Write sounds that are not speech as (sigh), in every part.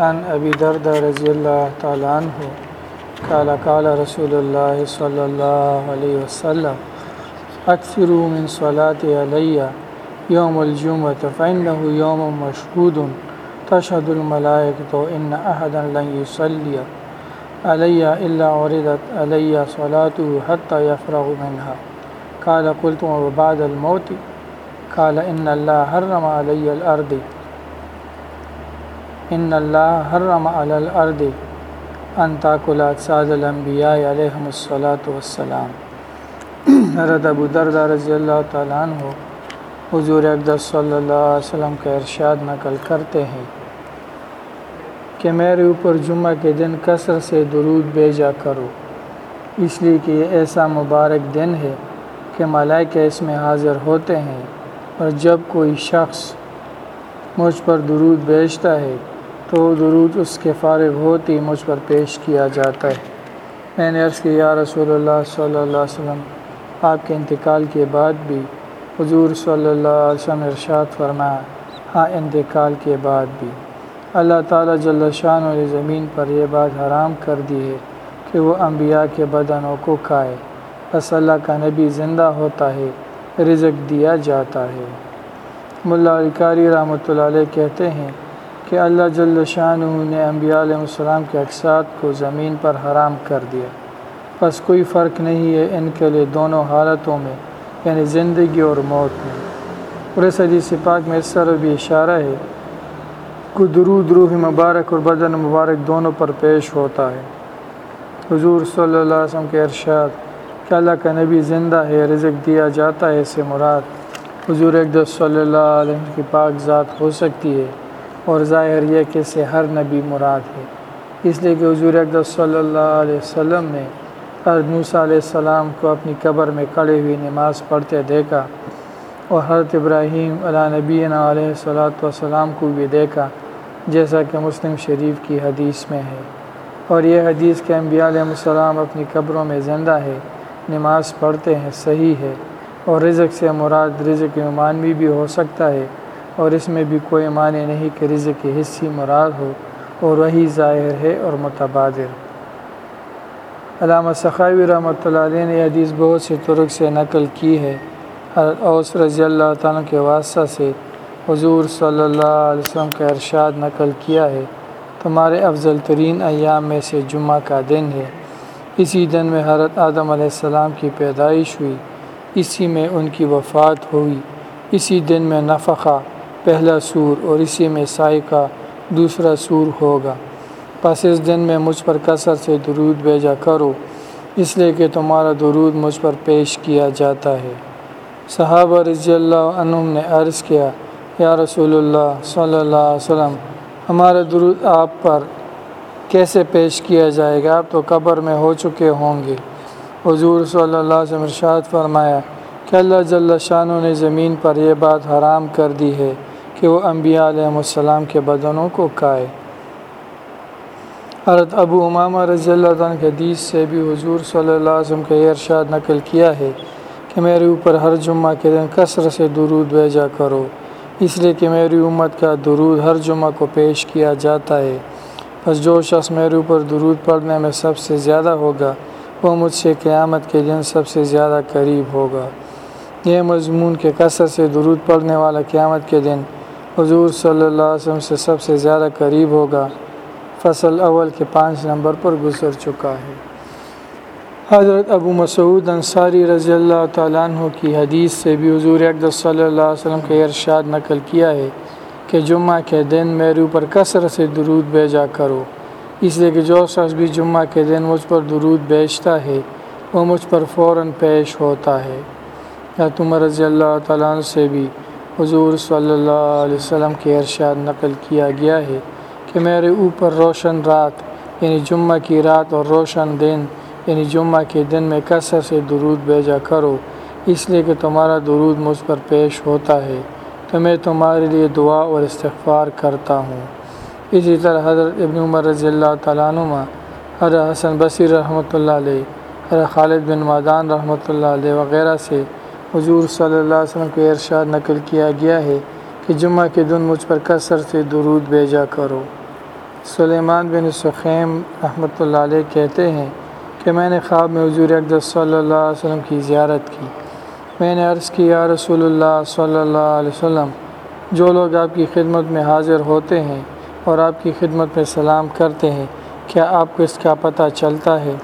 عن أبي درد رضي الله تعالى عنه. قال قال رسول الله صلى الله عليه وسلم أكثروا من صلاة علي يوم الجمعة فإنه يوم مشهود تشهد الملائكة إن أحدا لن يصلي علي إلا وردت علي صلاته حتى يفرغ منها. قال قلت وبعد الموت؟ قال إن الله حرم علي الأرض ان اللہ حرم علی الارض ان تاکل الانبیاء علیہم الصلاۃ والسلام۔ حضرت ابو دردہ رضی اللہ تعالیٰ عنہ حضور اقدس صلی اللہ علیہ وسلم کا ارشاد نقل کرتے ہیں کہ میرے اوپر جمعہ کے دن کثر سے درود بھیجا کرو، اس لیے کہ یہ ایسا مبارک دن ہے کہ ملائکہ اس میں حاضر ہوتے ہیں اور جب کوئی شخص مجھ پر درود بھیجتا ہے تو درود اس کے فارغ ہوتی مجھ پر پیش کیا جاتا ہے۔ میں نے عرض کیا رسول اللہ صلی اللہ علیہ وسلم، آپ کے انتقال کے بعد بھی حضور صلی اللہ علیہ وسلم ارشاد فرمایا ہاں انتقال کے بعد بھی۔ اللہ تعالیٰ جل شان علیہ زمین پر یہ بات حرام کر دی ہے کہ وہ انبیاء کے بدنوں کو کھائے۔ بس اللہ کا نبی زندہ ہوتا ہے، رزق دیا جاتا ہے۔ ملا الکاری رحمۃ اللہ علیہ کہتے ہیں کہ اللہ جل شاہ نے انبیاء علیہ السلام کے اقساط کو زمین پر حرام کر دیا۔ بس کوئی فرق نہیں ہے ان کے لیے دونوں حالتوں میں یعنی زندگی اور موت میں۔ پورے صدی سپاک میں اس طرح بھی اشارہ ہے، کہ درود روح مبارک اور بدن مبارک دونوں پر پیش ہوتا ہے۔ حضور صلی اللہ علیہ وسلم کے ارشاد، کہ اللہ کا نبی زندہ ہے، رزق دیا جاتا ہے اسے مراد حضور اقدس صلی اللہ علیہ وسلم کی پاک ذات ہو سکتی ہے۔ اور ظاہر یہ کہ سے ہر نبی مراد ہے۔ اس لیے کہ حضور اقدس صلی اللہ علیہ وسلم نے موسیٰ علیہ السلام کو اپنی قبر میں کھڑے ہوئی نماز پڑھتے دیکھا اور حضرت ابراہیم علیہ نبی علیہ صلاۃ والسلام کو بھی دیکھا، جیسا کہ مسلم شریف کی حدیث میں ہے۔ اور یہ حدیث کہ انبیاء علیہ السلام اپنی قبروں میں زندہ ہے، نماز پڑھتے ہیں، صحیح ہے۔ اور رزق سے مراد رزق عمانوی بھی ہو سکتا ہے۔ اور اس میں بھی کوئی معنی نہیں کہ رزق کی حصی مراد ہو اور وہی ظاہر ہے اور متبادر۔ علامہ سخاوی رحمۃ اللہ علیہ نے حدیث بہت سے ترک سے نقل کی ہے۔ حضرت اوس رضی اللہ تعالیٰ کے واسطہ سے حضور صلی اللہ علیہ وسلم کا ارشاد نقل کیا ہے۔ تمہارے افضل ترین ایام میں سے جمعہ کا دن ہے۔ اسی دن میں حضرت آدم علیہ السلام کی پیدائش ہوئی۔ اسی میں ان کی وفات ہوئی۔ اسی دن میں نفقہ پہلا سور اور اسی میں سائے کا دوسرا سور ہوگا۔ پس اس دن میں مجھ پر کثر سے درود بھیجا کرو، اس لیے کہ تمہارا درود مجھ پر پیش کیا جاتا ہے۔ صحابہ رضی اللہ عنہ نے عرض کیا، یا رسول اللہ صلی اللہ علیہ وسلم، ہمارا درود آپ پر کیسے پیش کیا جائے گا؟ آپ تو قبر میں ہو چکے ہوں گے۔ حضور صلی اللہ علیہ وسلم ارشاد فرمایا، کہ اللہ جل شاہ نے زمین پر یہ بات حرام کر دی ہے۔ کہ وہ انبیاء علیہ السلام کے بدنوں کو کھائے۔ حضرت ابو امامہ رضی اللہ عنہ کے حدیث سے بھی حضور صلی اللہ علیہ وسلم کا یہ ارشاد نقل کیا ہے کہ میرے اوپر ہر جمعہ کے دن کثر سے درود بھیجا کرو، اس لیے کہ میری امت کا درود ہر جمعہ کو پیش کیا جاتا ہے۔ بس جو شخص میرے اوپر درود پڑھنے میں سب سے زیادہ ہوگا، وہ مجھ سے قیامت کے دن سب سے زیادہ قریب ہوگا۔ یہ مضمون کے کثر سے درود پڑھنے والا قیامت کے دن حضور صلی اللہ علیہ وسلم سے سب سے زیادہ قریب ہوگا۔ فصل اول کے پانچ نمبر پر گزر چکا ہے۔ حضرت ابو مسعود انصاری رضی اللہ تعالیٰ عنہ کی حدیث سے بھی حضور اقدس صلی اللہ علیہ وسلم کا ارشاد نقل کیا ہے کہ جمعہ کے دن میرے اوپر کثر سے درود بھیجا کرو۔ اس لیے کہ جو شخص بھی جمعہ کے دن مجھ پر درود بیچتا ہے، وہ مجھ پر فوراً پیش ہوتا ہے۔ یا تم رضی اللہ تعالیٰ عنہ سے بھی حضور صلی اللہ علیہ وسلم کے ارشاد نقل کیا گیا ہے کہ میرے اوپر روشن رات یعنی جمعہ کی رات اور روشن دن یعنی جمعہ کے دن میں کثر سے درود بھیجا کرو، اس لیے کہ تمہارا درود مجھ پر پیش ہوتا ہے، تو میں تمہارے لیے دعا اور استغفار کرتا ہوں۔ اسی طرح حضرت ابن عمر رضی اللہ تعالیٰ عنہ حضرت حسن بصیر رحمۃ اللہ علیہ، حضرت خالد بن مادان رحمۃ اللہ علیہ وغیرہ سے حضور صلی اللہ علیہ وسلم کو ارشاد نقل کیا گیا ہے کہ جمعہ کے دن مجھ پر کثر سے درود بھیجا کرو۔ سلیمان بن سخیم رحمۃ اللہ علیہ کہتے ہیں کہ میں نے خواب میں حضور اقدس صلی اللہ علیہ وسلم کی زیارت کی۔ میں نے عرض کی، یا رسول اللہ صلی اللہ علیہ وسلم، جو لوگ آپ کی خدمت میں حاضر ہوتے ہیں اور آپ کی خدمت میں سلام کرتے ہیں، کیا آپ کو اس کا پتہ چلتا ہے؟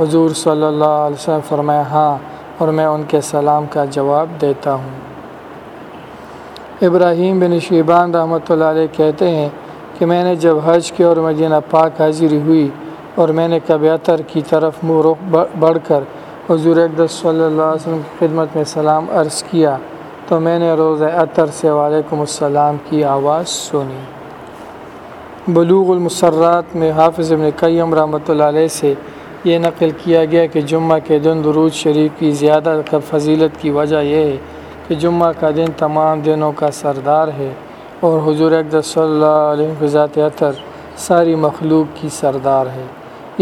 حضور صلی اللہ علیہ وسلم فرمایا ہاں۔ اور میں ان کے سلام کا جواب دیتا ہوں۔ ابراہیم بن شیبان رحمۃ اللہ علیہ کہتے ہیں کہ میں نے جب حج کی اور مدینہ پاک حاضری ہوئی اور میں نے کب عطر کی طرف منہ رخ بڑھ کر حضور اقدس صلی اللہ علیہ وسلم کی خدمت میں سلام عرض کیا تو میں نے روز عطر سے وعلیکم السلام کی آواز سنی۔ بلوغ المسرات میں حافظ ابن قیم رحمۃ اللہ علیہ سے یہ نقل کیا گیا کہ جمعہ کے دن درود شریف کی زیادہ فضیلت کی وجہ یہ ہے کہ جمعہ کا دن تمام دنوں کا سردار ہے اور حضور اقدس صلی اللہ علیہ ذات عطر ساری مخلوق کی سردار ہے۔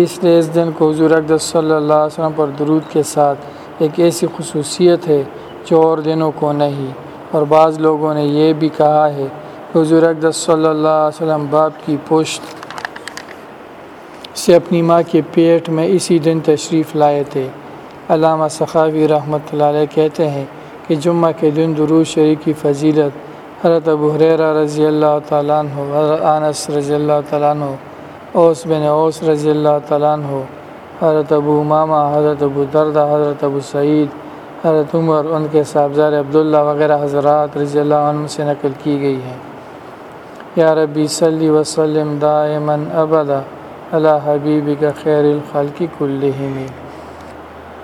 اس لیے اس دن کو حضور اقدس صلی اللہ علیہ وسلم پر درود کے ساتھ ایک ایسی خصوصیت ہے جو اور دنوں کو نہیں، اور بعض لوگوں نے یہ بھی کہا ہے کہ حضور اقدس صلی اللہ علیہ وسلم باپ کی پشت سے اپنی ماں کے پیٹ میں اسی دن تشریف لائے تھے۔ علامہ سخاوی رحمۃ اللہ علیہ کہتے ہیں کہ جمعہ کے دن درود شریف کی فضیلت حضرت ابو حریرہ رضی اللہ تعالیٰ عنہ، حضرت انس رضی اللہ تعالیٰ عنہ، اوس بن اوس رضی اللہ تعالیٰ عنہ، حضرت ابو امامہ، حضرت ابو دردہ، حضرت ابو سعید، حضرت عمر، ان کے صاحبزار عبداللہ وغیرہ حضرات رضی اللہ عنہ سے نقل کی گئی ہیں۔ یا ربی صلی وسلم دائمن ابدا۔ اللہ حبیبی کا خیر الخلقی کلہم.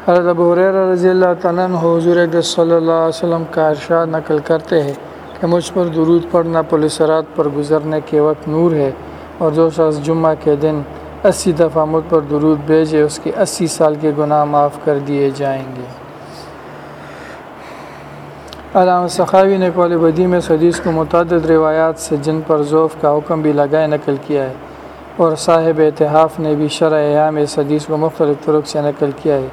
حضرت ابو حریر رضی اللہ تعالیٰ عنہ حضور صلی اللہ علیہ وسلم کا ارشاد نقل کرتے ہیں کہ مجھ پر درود پڑھنا پولیسرات پر گزرنے کے وقت نور ہے اور جو شخص جمعہ کے دن اسی دفعہ مجھ پر درود بھیجے، اس کے اسی سال کے گناہ معاف کر دیے جائیں گے۔ علامہ سخاوی نے قول بدی میں حدیث کو متعدد روایات سے جن پر ذوف کا حکم بھی لگائے نقل کیا ہے۔ اور صاحب اتحاف نے بھی شرع عام اس حدیث کو مختلف طرق سے نقل کیا ہے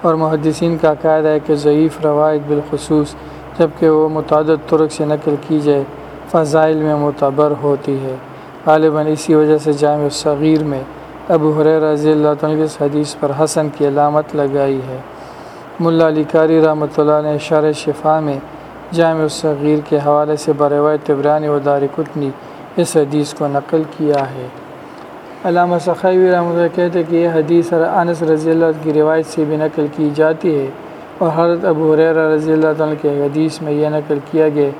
اور محدثین کا قاعدہ ہے کہ ضعیف روایت بالخصوص جبکہ وہ متعدد طرق سے نقل کی جائے، فضائل میں معتبر ہوتی ہے۔ غالباً اسی وجہ سے جامع صغیر میں ابو حر رضی اللہ عنہ اس حدیث پر حسن کی علامت لگائی ہے۔ ملا علی کاری رحمۃ اللہ نے شار شفا میں جامع الصغیر کے حوالے سے بروایت تبرانی و دار کتنی اس حدیث کو نقل کیا ہے۔ علامہ سخیوی رحمۃ اللہ کہتے کہ یہ حدیث انس رضی اللہ کی روایت سے بھی نقل کی جاتی ہے اور حضرت ابو حریر رضی اللہ عنہ کے حدیث میں یہ نقل کیا گیا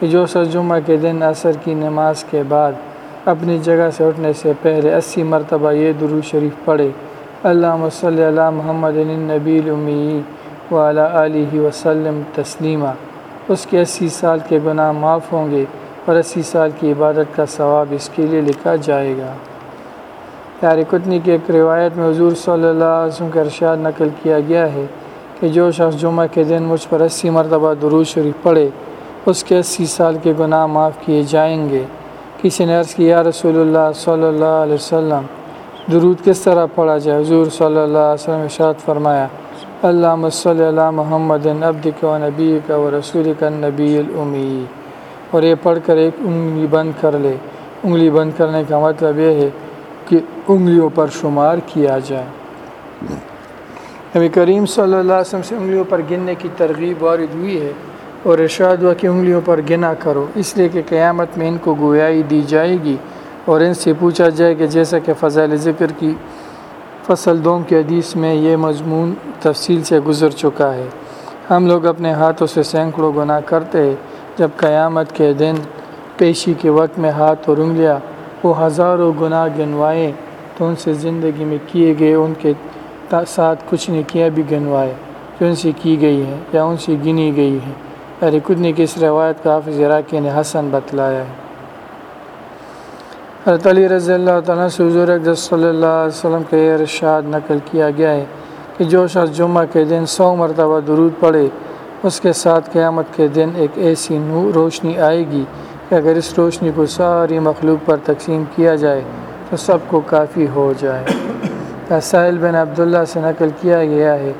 کہ جو سر جمعہ کے دن عصر کی نماز کے بعد اپنی جگہ سے اٹھنے سے پہلے اسی مرتبہ یہ درو شریف پڑھے اللہ صلی اللہ محمد نبی امی ولا علیہ وسلم تسلیمہ اس کے اسی سال کے گناہ معاف ہوں گے اور اسی سال کی عبادت کا ثواب اس کے لیے لکھا جائے گا۔ یار کتنی کی ایک روایت میں حضور صلی اللہ علیہ وسلم کا ارشاد نقل کیا گیا ہے کہ جو شخص جمعہ کے دن مجھ پر اسی مرتبہ درود شریف پڑھے، اس کے اسی سال کے گناہ معاف کیے جائیں گے۔ کسی نے عرض کیا رسول اللہ صلی اللہ علیہ وسلم، درود کس طرح پڑھا جائے؟ حضور صلی اللہ علیہ وسلم ارشاد فرمایا اللہ صلی اللہ محمد ابد و نبی کا و رسول کا نبی الامی. اور یہ پڑھ کر ایک انگلی بند کر لے۔ انگلی بند کرنے کا مطلب یہ ہے کہ انگلیوں پر شمار کیا جائے۔ نبی کریم صلی اللہ علیہ وسلم سے انگلیوں پر گننے کی ترغیب وارد ہوئی ہے اور ارشاد ہوا کہ انگلیوں پر گنا کرو، اس لیے کہ قیامت میں ان کو گویائی دی جائے گی اور ان سے پوچھا جائے کہ جیسا کہ فضائل ذکر کی فصل دوم کے حدیث میں یہ مضمون تفصیل سے گزر چکا ہے۔ ہم لوگ اپنے ہاتھوں سے سینکڑوں گناہ کرتے ہیں، جب قیامت کے دن، پیشی کے وقت میں ہاتھ اور انگلیاں وہ ہزاروں گناہ گنوائے، تو ان سے زندگی میں کیے گئے ان کے ساتھ کچھ نے کیا بھی گنوائے، جو ان سے کی گئی ہے یا ان سے گنی گئی ہے ارے کچھ نے کس روایت کا حافظ عراقی نے حسن بتلایا ہے۔ حضرت علی رضی اللہ تعالیٰ سے حضور صلی اللہ علیہ وسلم کے ارشاد نقل کیا گیا ہے کہ جو شخص جمعہ کے دن سو مرتبہ درود پڑے اس کے ساتھ قیامت کے دن ایک ایسی نور روشنی آئے گی کہ اگر اس روشنی کو ساری مخلوق پر تقسیم کیا جائے تو سب کو کافی ہو جائے۔ (clears throat) ساحل بن عبداللہ سے نقل کیا گیا ہے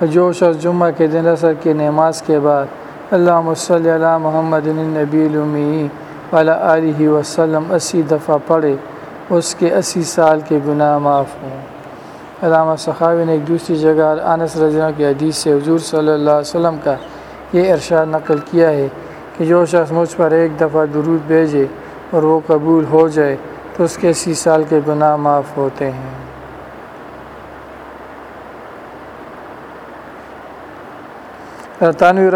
کہ جو شخص جمعہ کے دن اثر کی نماز کے بعد اللہ صلی اللہ محمد نبی المی علیہ علیہ وسلم اسی دفعہ پڑھے، اس کے اسی سال کے گناہ معاف ہوں۔ علامہ صحابی نے ایک دوسری جگہ انس رضی اللہ کی حدیث سے حضور صلی اللہ علیہ وسلم کا یہ ارشاد نقل کیا ہے کہ جو شخص مجھ پر ایک دفعہ درود بھیجے اور وہ قبول ہو جائے تو اس کے اسی سال کے گناہ معاف ہوتے ہیں۔ تانوی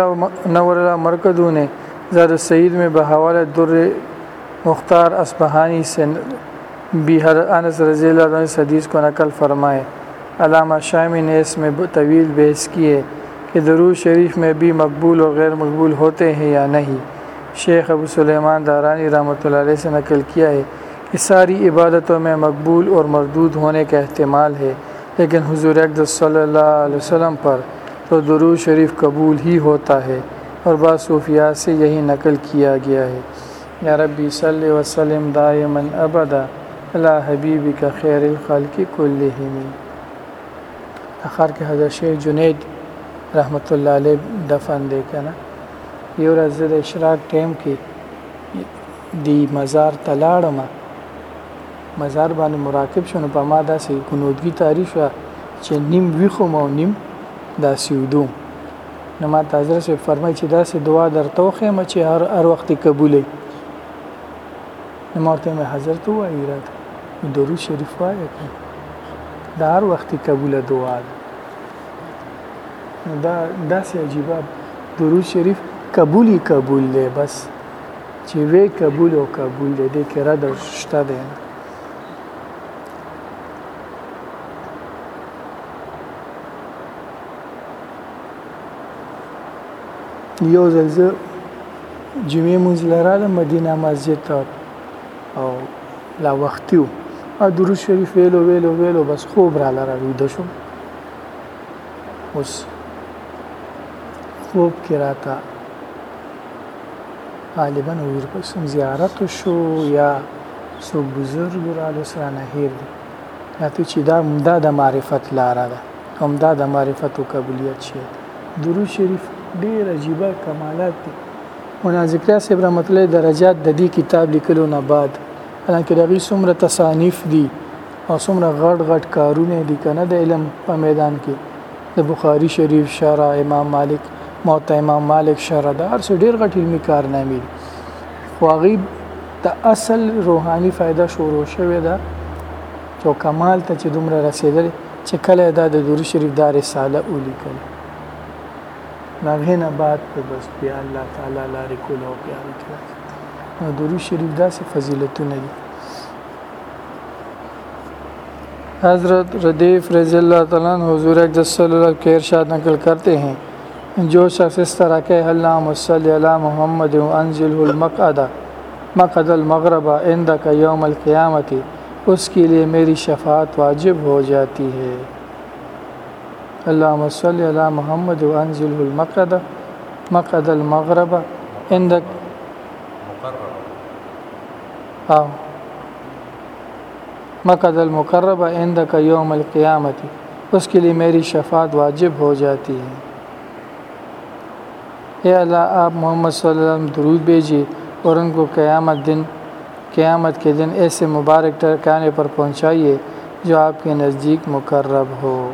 نور اللہ مرکدو نے زاد سعید میں بحوال در مختار اسبہانی سے بھی انس رضی اللہ عنہ حدیث کو نقل فرمائے۔ علامہ شامی نے اس میں طویل بحث کی ہے۔ کہ درود شریف میں بھی مقبول اور غیر مقبول ہوتے ہیں یا نہیں؟ شیخ ابو سلیمان دارانی رحمۃ اللہ علیہ سے نقل کیا ہے کہ ساری عبادتوں میں مقبول اور مردود ہونے کا احتمال ہے، لیکن حضور اقدس صلی اللہ علیہ وسلم پر تو درود شریف قبول ہی ہوتا ہے اور بعض صوفیات سے یہی نقل کیا گیا ہے۔ یا ربی صلی وسلم دائمن ابدا اللہ حبیبی کا خیر الخلق کل آخر کے حضرت شیخ جنید رحمۃ اللہ علیہ دفن دے کے نا یو ورځ د اشراق ټیم کې دی مزار تلاړم مزار باندې مراقب شونه په ما داسې ګنودګي تاریخ چې نیم ویخو مو نیم داسې ودوم نو ما تاسو سره فرمای چې داسې دعا درته خو ما چې هر هر وخت قبولې نو مرته مې حضرت وایي راته درود شریف وایي دا هر وخت قبول دعا ده دا داسې عجیبه درود شریف قبولی قبول دی بس. چې وی قبول او قبول دی د کې رد او شته دی. یو ځل زه جمعې مونځ لراله مدینه مسجد ته او لا وختي او درود شریف ویلو ویلو ویلو بس خوب را لره ویده شم اوس خوب کې راته غالبا ویر پسم زیارت شو یا سو بزرگ را لسره نه هیر دي راته چې دا ممدا د معرفت لاره ده. همدا د معرفت او قبولیت شي درود شریف ډیر عجیبه کمالات دي. منازکریا صاحب رحمت الله درجات د دې کتاب لیکلو نه بعد حالانکه دغه څومره تصانیف دي او څومره غټ غټ کارونه دي کنه د علم په میدان کې. د بخاری شریف شرح امام مالک موت امام مالک هر څه ډیر غټ علمي کارنامې دي. خو هغه د اصل روحاني فایده شروع شوه ده. چې کمال ته چې دومره رسیدل چې کله دا د درود شریف دار رساله ولیکل ناغه نه بعد په بس بیا الله تعالی لارې کول او بیا درود شریف داسې فضیلتونه دي. حضرت ردیف رضی اللہ تعالیٰ حضور اقدس صلی اللہ علیہ کے ارشاد نقل کرتے ہیں جو شخص اس طرح کہ اللہ صلی علی محمد انزل المقعد، مقعد المغرب عندك یوم القیامت، اس کے لیے میری شفاعت واجب ہو جاتی ہے۔ اللہ صلی علی محمد انزل المقعد، مقعد المغرب عندك آه مقد المقرب عندك یوم القیامت، اس کے لیے میری شفاعت واجب ہو جاتی ہے۔ اے اللہ، آپ محمد صلی اللہ علیہ وسلم درود بھیجیے اور ان کو قیامت دن، قیامت کے دن ایسے مبارک ٹرکانے پر پہنچائیے جو آپ کے نزدیک مقرب ہو۔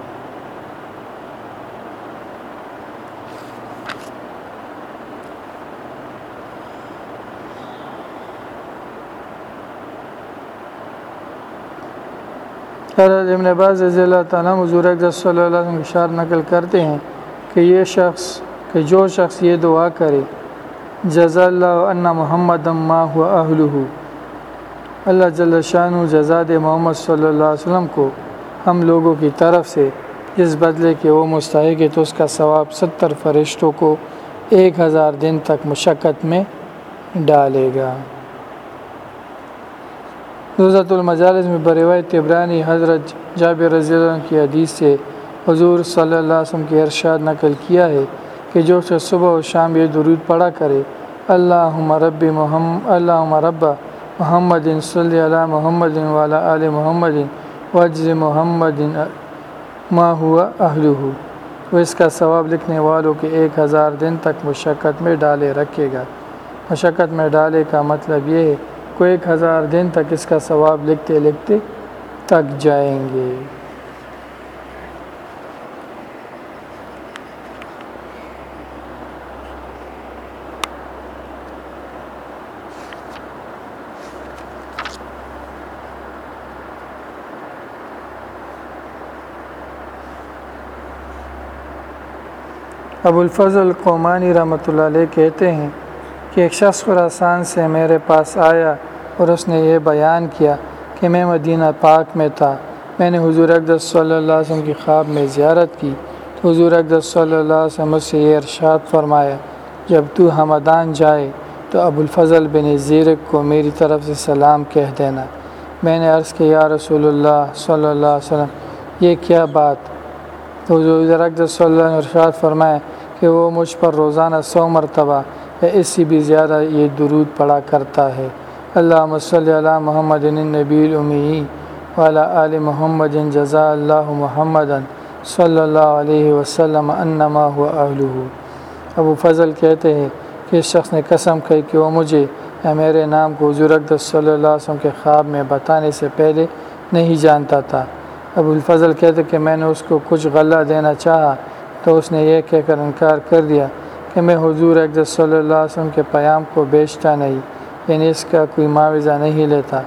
ابن عباس رضی اللہ تعالیٰ حضور صلی اللہ علیہ وسلم اشار نقل کرتے ہیں کہ یہ شخص کہ جو شخص یہ دعا کرے جزا اللہ ان محمد ما ہوا اہل اللہ جل شان جزا دے محمد صلی اللہ علیہ وسلم کو ہم لوگوں کی طرف سے اس بدلے کہ وہ مستحق ہے تو اس کا ثواب ستر فرشتوں کو ایک ہزار دن تک مشقت میں ڈالے گا۔ روزت المجالس میں بروایت تبرانی حضرت جابر رضی اللہ عنہ کی حدیث سے حضور صلی اللہ علیہ وسلم کی ارشاد نقل کیا ہے۔ کہ جو شخص صبح و شام یہ درود پڑھا کرے اللہ رب محمد اللہ رب محمد صلی اللہ محمد والا عل محمد وجز محمد ما ہوا اہل وہ اس کا ثواب لکھنے والوں کے ایک ہزار دن تک مشقت میں ڈالے رکھے گا۔ مشقت میں ڈالے کا مطلب یہ ہے آپ کو ایک ہزار دن تک اس کا ثواب لکھتے لکھتے تک جائیں گے۔ ابو الفضل قومانی رحمۃ اللہ علیہ کہتے ہیں کہ ایک شخص خراسان سے میرے پاس آیا اور اس نے یہ بیان کیا کہ میں مدینہ پاک میں تھا۔ میں نے حضور اقدس صلی اللہ علیہ وسلم کی خواب میں زیارت کی۔ تو حضور اقدس صلی اللہ علیہ وسلم مجھ سے یہ ارشاد فرمایا، جب تو حمدان جائے تو ابو الفضل بن زیرک کو میری طرف سے سلام کہہ دینا۔ میں نے عرض کیا، یا رسول اللہ صلی اللہ علیہ وسلم، یہ کیا بات تو حضور اقدس صلی اللہ علیہ ارشاد فرمایا کہ وہ مجھ پر روزانہ سو مرتبہ یا اس سے بھی زیادہ یہ درود پڑا کرتا ہے۔ اللہ صلی اللہ محمد نبی المی والا عل محمد جزا اللہ محمد صلی اللہ علیہ وسلم انما اہلہ۔ ابو فضل کہتے ہیں کہ اس شخص نے قسم کہی کہ وہ مجھے یا میرے نام کو حضور اقدس صلی اللہ علیہ وسلم کے خواب میں بتانے سے پہلے نہیں جانتا تھا۔ ابو الفضل کہتے کہ میں نے اس کو کچھ غلہ دینا چاہا تو اس نے یہ کہہ کر انکار کر دیا کہ میں حضور اقدس صلی اللہ علیہ وسلم کے پیام کو بیچتا نہیں یعنی اس کا کوئی معاوضہ نہیں لیتا۔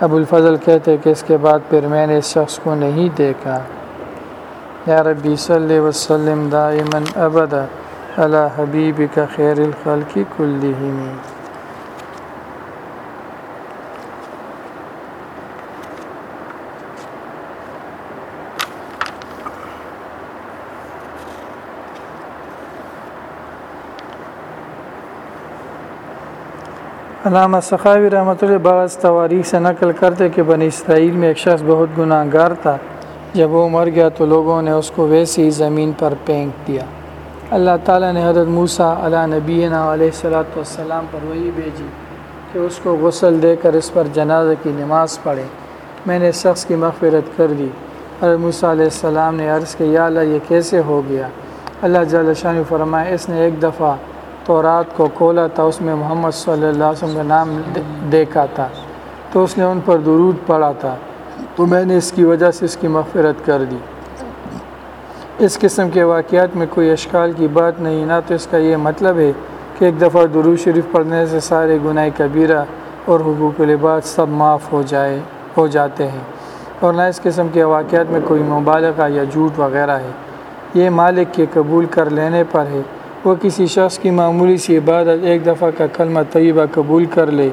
ابو الفضل کہتے کہ اس کے بعد پھر میں نے اس شخص کو نہیں دیکھا۔ یا ربی صلی وسلم دائمن ابدا اللہ حبیب کا خیر الخلقی کلی علامہ سخاوی رحمۃ اللہ بعض تواریخ سے نقل کرتے کہ بنی اسرائیل میں ایک شخص بہت گناہ گار تھا۔ جب وہ مر گیا تو لوگوں نے اس کو ویسے ہی زمین پر پھینک دیا۔ اللہ تعالیٰ نے حضرت موسیٰ علیہ نبینا علیہ صلاۃ والسلام پر وہی بھیجی کہ اس کو غسل دے کر اس پر جنازہ کی نماز پڑھے۔ میں نے اس شخص کی مغفرت کر دی۔ حضرت موسیٰ علیہ السلام نے عرض کہ یا اللہ یہ کیسے ہو گیا؟ اللہ جل شان فرمائے اس نے ایک دفعہ تو رات کو کھولا تھا، اس میں محمد صلی اللہ علیہ وسلم کا نام دیکھا تھا۔ تو اس نے ان پر درود پڑھا تھا۔ تو میں نے اس کی وجہ سے اس کی مغفرت کر دی۔ اس قسم کے واقعات میں کوئی اشکال کی بات نہیں، نہ تو اس کا یہ مطلب ہے کہ ایک دفعہ درود شریف پڑھنے سے سارے گناہ کبیرہ اور حقوق لباس سب معاف ہو جائے، ہو جاتے ہیں۔ اور نہ اس قسم کے واقعات میں کوئی مبالغہ یا جھوٹ وغیرہ ہے۔ یہ مالک کے قبول کر لینے پر ہے۔ وہ کسی شخص کی معمولی سی عبادت ایک دفعہ کا کلمہ طیبہ قبول کر لے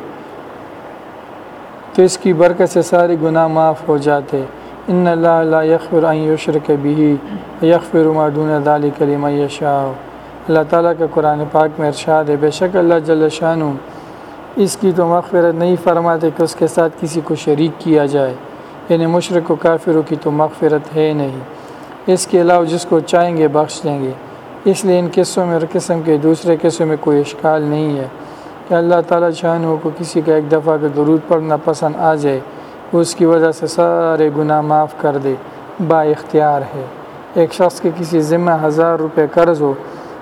تو اس کی برکت سے سارے گناہ معاف ہو جاتے۔ ان اللہ لا یکفر عن یشرک بھی یکفر ما دون ذلک لمن یشاء۔ اللہ تعالیٰ کا قرآن پاک میں ارشاد ہے، بے شک اللہ جل شانہ اس کی تو مغفرت نہیں فرماتے کہ اس کے ساتھ کسی کو شریک کیا جائے۔ یعنی مشرق و کافروں کی تو مغفرت ہے نہیں۔ اس کے علاوہ جس کو چاہیں گے بخش دیں گے۔ اس لیے ان قصوں میں اور قسم کے دوسرے قصوں میں کوئی اشکال نہیں ہے کہ اللہ تعالیٰ شاہ کو کسی کا ایک دفعہ کا درود پڑھنا پسند آ جائے اس کی وجہ سے سارے گناہ معاف کر دے، با اختیار ہے۔ ایک شخص کے کسی ذمہ ہزار روپے قرض ہو،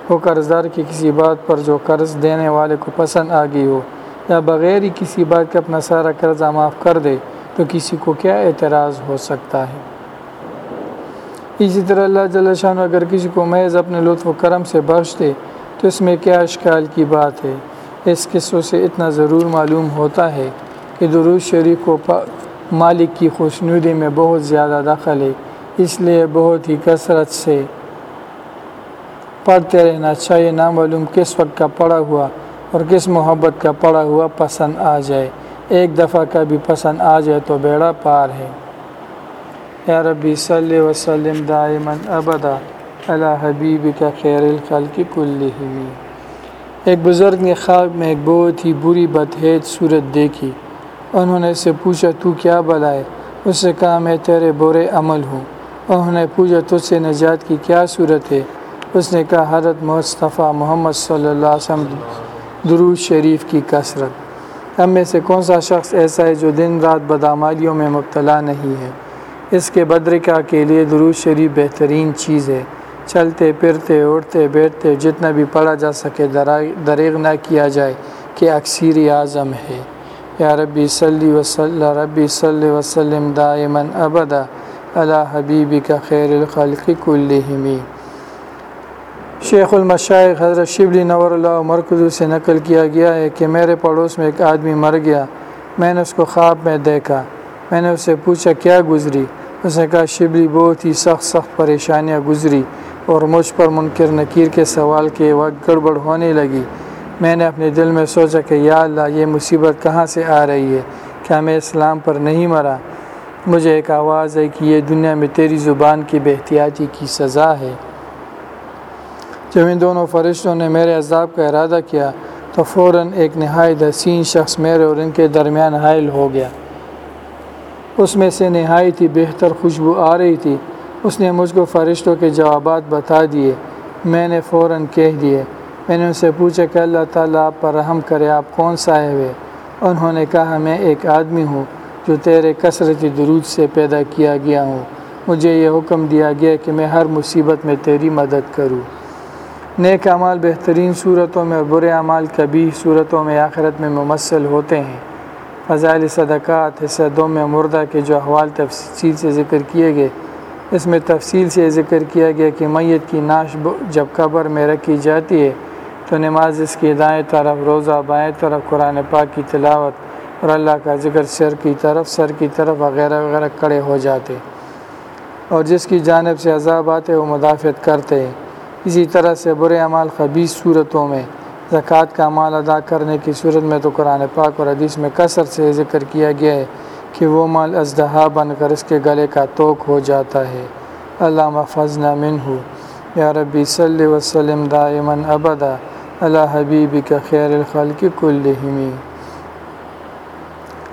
وہ قرض دار کی کسی بات پر جو قرض دینے والے کو پسند آ گئی ہو یا بغیر ہی کسی بات کا اپنا سارا قرضہ معاف کر دے تو کسی کو کیا اعتراض ہو سکتا ہے؟ اسی طرح اللہ جل شاہ اگر کسی کو محض اپنے لطف و کرم سے بخش دے تو اس میں کیا اشکال کی بات ہے؟ اس قصوں سے اتنا ضرور معلوم ہوتا ہے کہ دروز شریف کو مالک کی خوشنودی میں بہت زیادہ دخل ہے، اس لیے بہت ہی کثرت سے پڑھتے رہنا چاہیے۔ نامعلوم کس وقت کا پڑھا ہوا اور کس محبت کا پڑھا ہوا پسند آ جائے۔ ایک دفعہ کا بھی پسند آ جائے تو بیڑا پار ہے۔ یا ربی صلی وسلم دائمن ابدا اللہ حبیب کا خیر الخلق کل ایک بزرگ نے خواب میں ایک بہت ہی بری بدحید صورت دیکھی۔ انہوں نے اس سے پوچھا، تو کیا بلائے اس سے کہا، میں تیرے برے عمل ہوں انہوں نے پوچھا، تجھ سے نجات کی کیا صورت ہے؟ اس نے کہا، حضرت مصطفیٰ محمد صلی اللہ علیہ وسلم دروز شریف کی کثرت۔ ہم میں سے کون سا شخص ایسا ہے جو دن رات بدامالیوں میں مبتلا نہیں ہے؟ اس کے بدرکا کے لیے دروز شریف بہترین چیز ہے۔ چلتے، پھرتے، اڑتے، بیٹھتے، جتنا بھی پڑھا جا سکے دریغ نہ کیا جائے کہ اکثیر اعظم ہے۔ یا ربی صلی وسلم ربی صلی وسلم دائمن ابدا اللہ حبیبی کا خیر الخلق کلہمی شیخ المشائق حضرت شبلی نور اللہ مرکز سے نقل کیا گیا ہے کہ میرے پڑوس میں ایک آدمی مر گیا۔ میں نے اس کو خواب میں دیکھا۔ میں نے اس سے پوچھا، کیا گزری؟ اس نے کہا، شبلی، بہت ہی سخت سخت پریشانیاں گزری اور مجھ پر منکر نکیر کے سوال کے وقت گڑبڑ ہونے لگی۔ میں نے اپنے دل میں سوچا کہ، یا اللہ، یہ مصیبت کہاں سے آ رہی ہے؟ کیا میں اسلام پر نہیں مرا؟ مجھے ایک آواز ہے کہ، یہ دنیا میں تیری زبان کی بحتیاطی کی سزا ہے۔ جب ان دونوں فرشتوں نے میرے عذاب کا ارادہ کیا تو فوراً ایک نہایت حسین شخص میرے اور ان کے درمیان حائل ہو گیا۔ اس میں سے نہایت ہی بہتر خوشبو آ رہی تھی۔ اس نے مجھ کو فرشتوں کے جوابات بتا دیے۔ میں نے فوراً کہہ دیے، میں نے ان سے پوچھا کہ اللہ تعالیٰ آپ پر رحم کرے، آپ کون سا ہے ہوئے انہوں نے کہا، میں ایک آدمی ہوں جو تیرے کثرتی درود سے پیدا کیا گیا ہوں۔ مجھے یہ حکم دیا گیا کہ میں ہر مصیبت میں تیری مدد کروں۔ نیک اعمال بہترین صورتوں میں اور برے اعمال کبھی صورتوں میں آخرت میں ممثل ہوتے ہیں۔ فضائل صدقات حصدوں میں مردہ کے جو احوال تفصیل سے ذکر کیے گئے۔ اس میں تفصیل سے ذکر کیا گیا کہ میت کی ناش جب قبر میں رکھی جاتی ہے تو نماز اس کی دائیں طرف، روزہ بائیں طرف، قرآن پاک کی تلاوت اور اللہ کا ذکر سر کی طرف، سر کی طرف وغیرہ وغیرہ کڑے ہو جاتے اور جس کی جانب سے عذاب آتے وہ مدافعت کرتے اسی طرح سے برے اعمال خبیص صورتوں میں زکوٰۃ کا مال ادا کرنے کی صورت میں تو قرآن پاک اور حدیث میں کثرت سے ذکر کیا گیا ہے کہ وہ مال ازدہا بن کر اس کے گلے کا توق ہو جاتا ہے۔ علامہ فضن من ہو یا ربی صلی وسلم دائمن ابدا۔ اللہ حبیبی کا خیر الخل کی کلحمی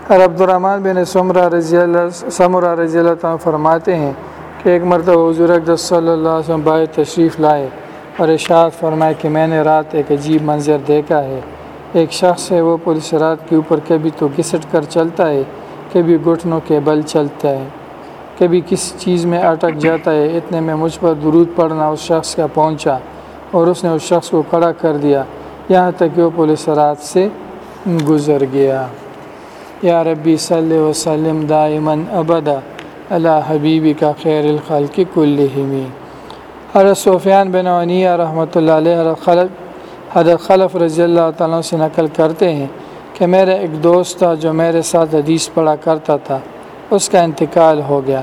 اور عبد الرحمٰن بن سمرہ رضی اللہ ثمرہ رضی اللہ تعالیٰ فرماتے ہیں کہ ایک مرتبہ حضور اقدس صلی اللہ علیہ وسلم باعث تشریف لائے۔ اور اشاعت فرمائے کہ میں نے رات ایک عجیب منظر دیکھا ہے۔ ایک شخص ہے، وہ پولیس رات کے اوپر کبھی تو گھسٹ کر چلتا ہے، کبھی گھٹنوں کے بل چلتا ہے، کبھی کس چیز میں اٹک جاتا ہے۔ اتنے میں مجھ پر درود پڑنا اس شخص کا پہنچا اور اس نے اس شخص کو کھڑا کر دیا۔ یہاں تک کہ وہ پولیس رات سے گزر گیا۔ یا ربی صلی وسلم دائمن ابدا اللہ حبیبی کا خیر الخلق کلہمی حضرت صوفیان بن عنیہ رحمۃ اللہ علیہ خلف حضرت خلف رضی اللہ تعالیٰ سے نقل کرتے ہیں کہ میرا ایک دوست تھا جو میرے ساتھ حدیث پڑھا کرتا تھا۔ اس کا انتقال ہو گیا۔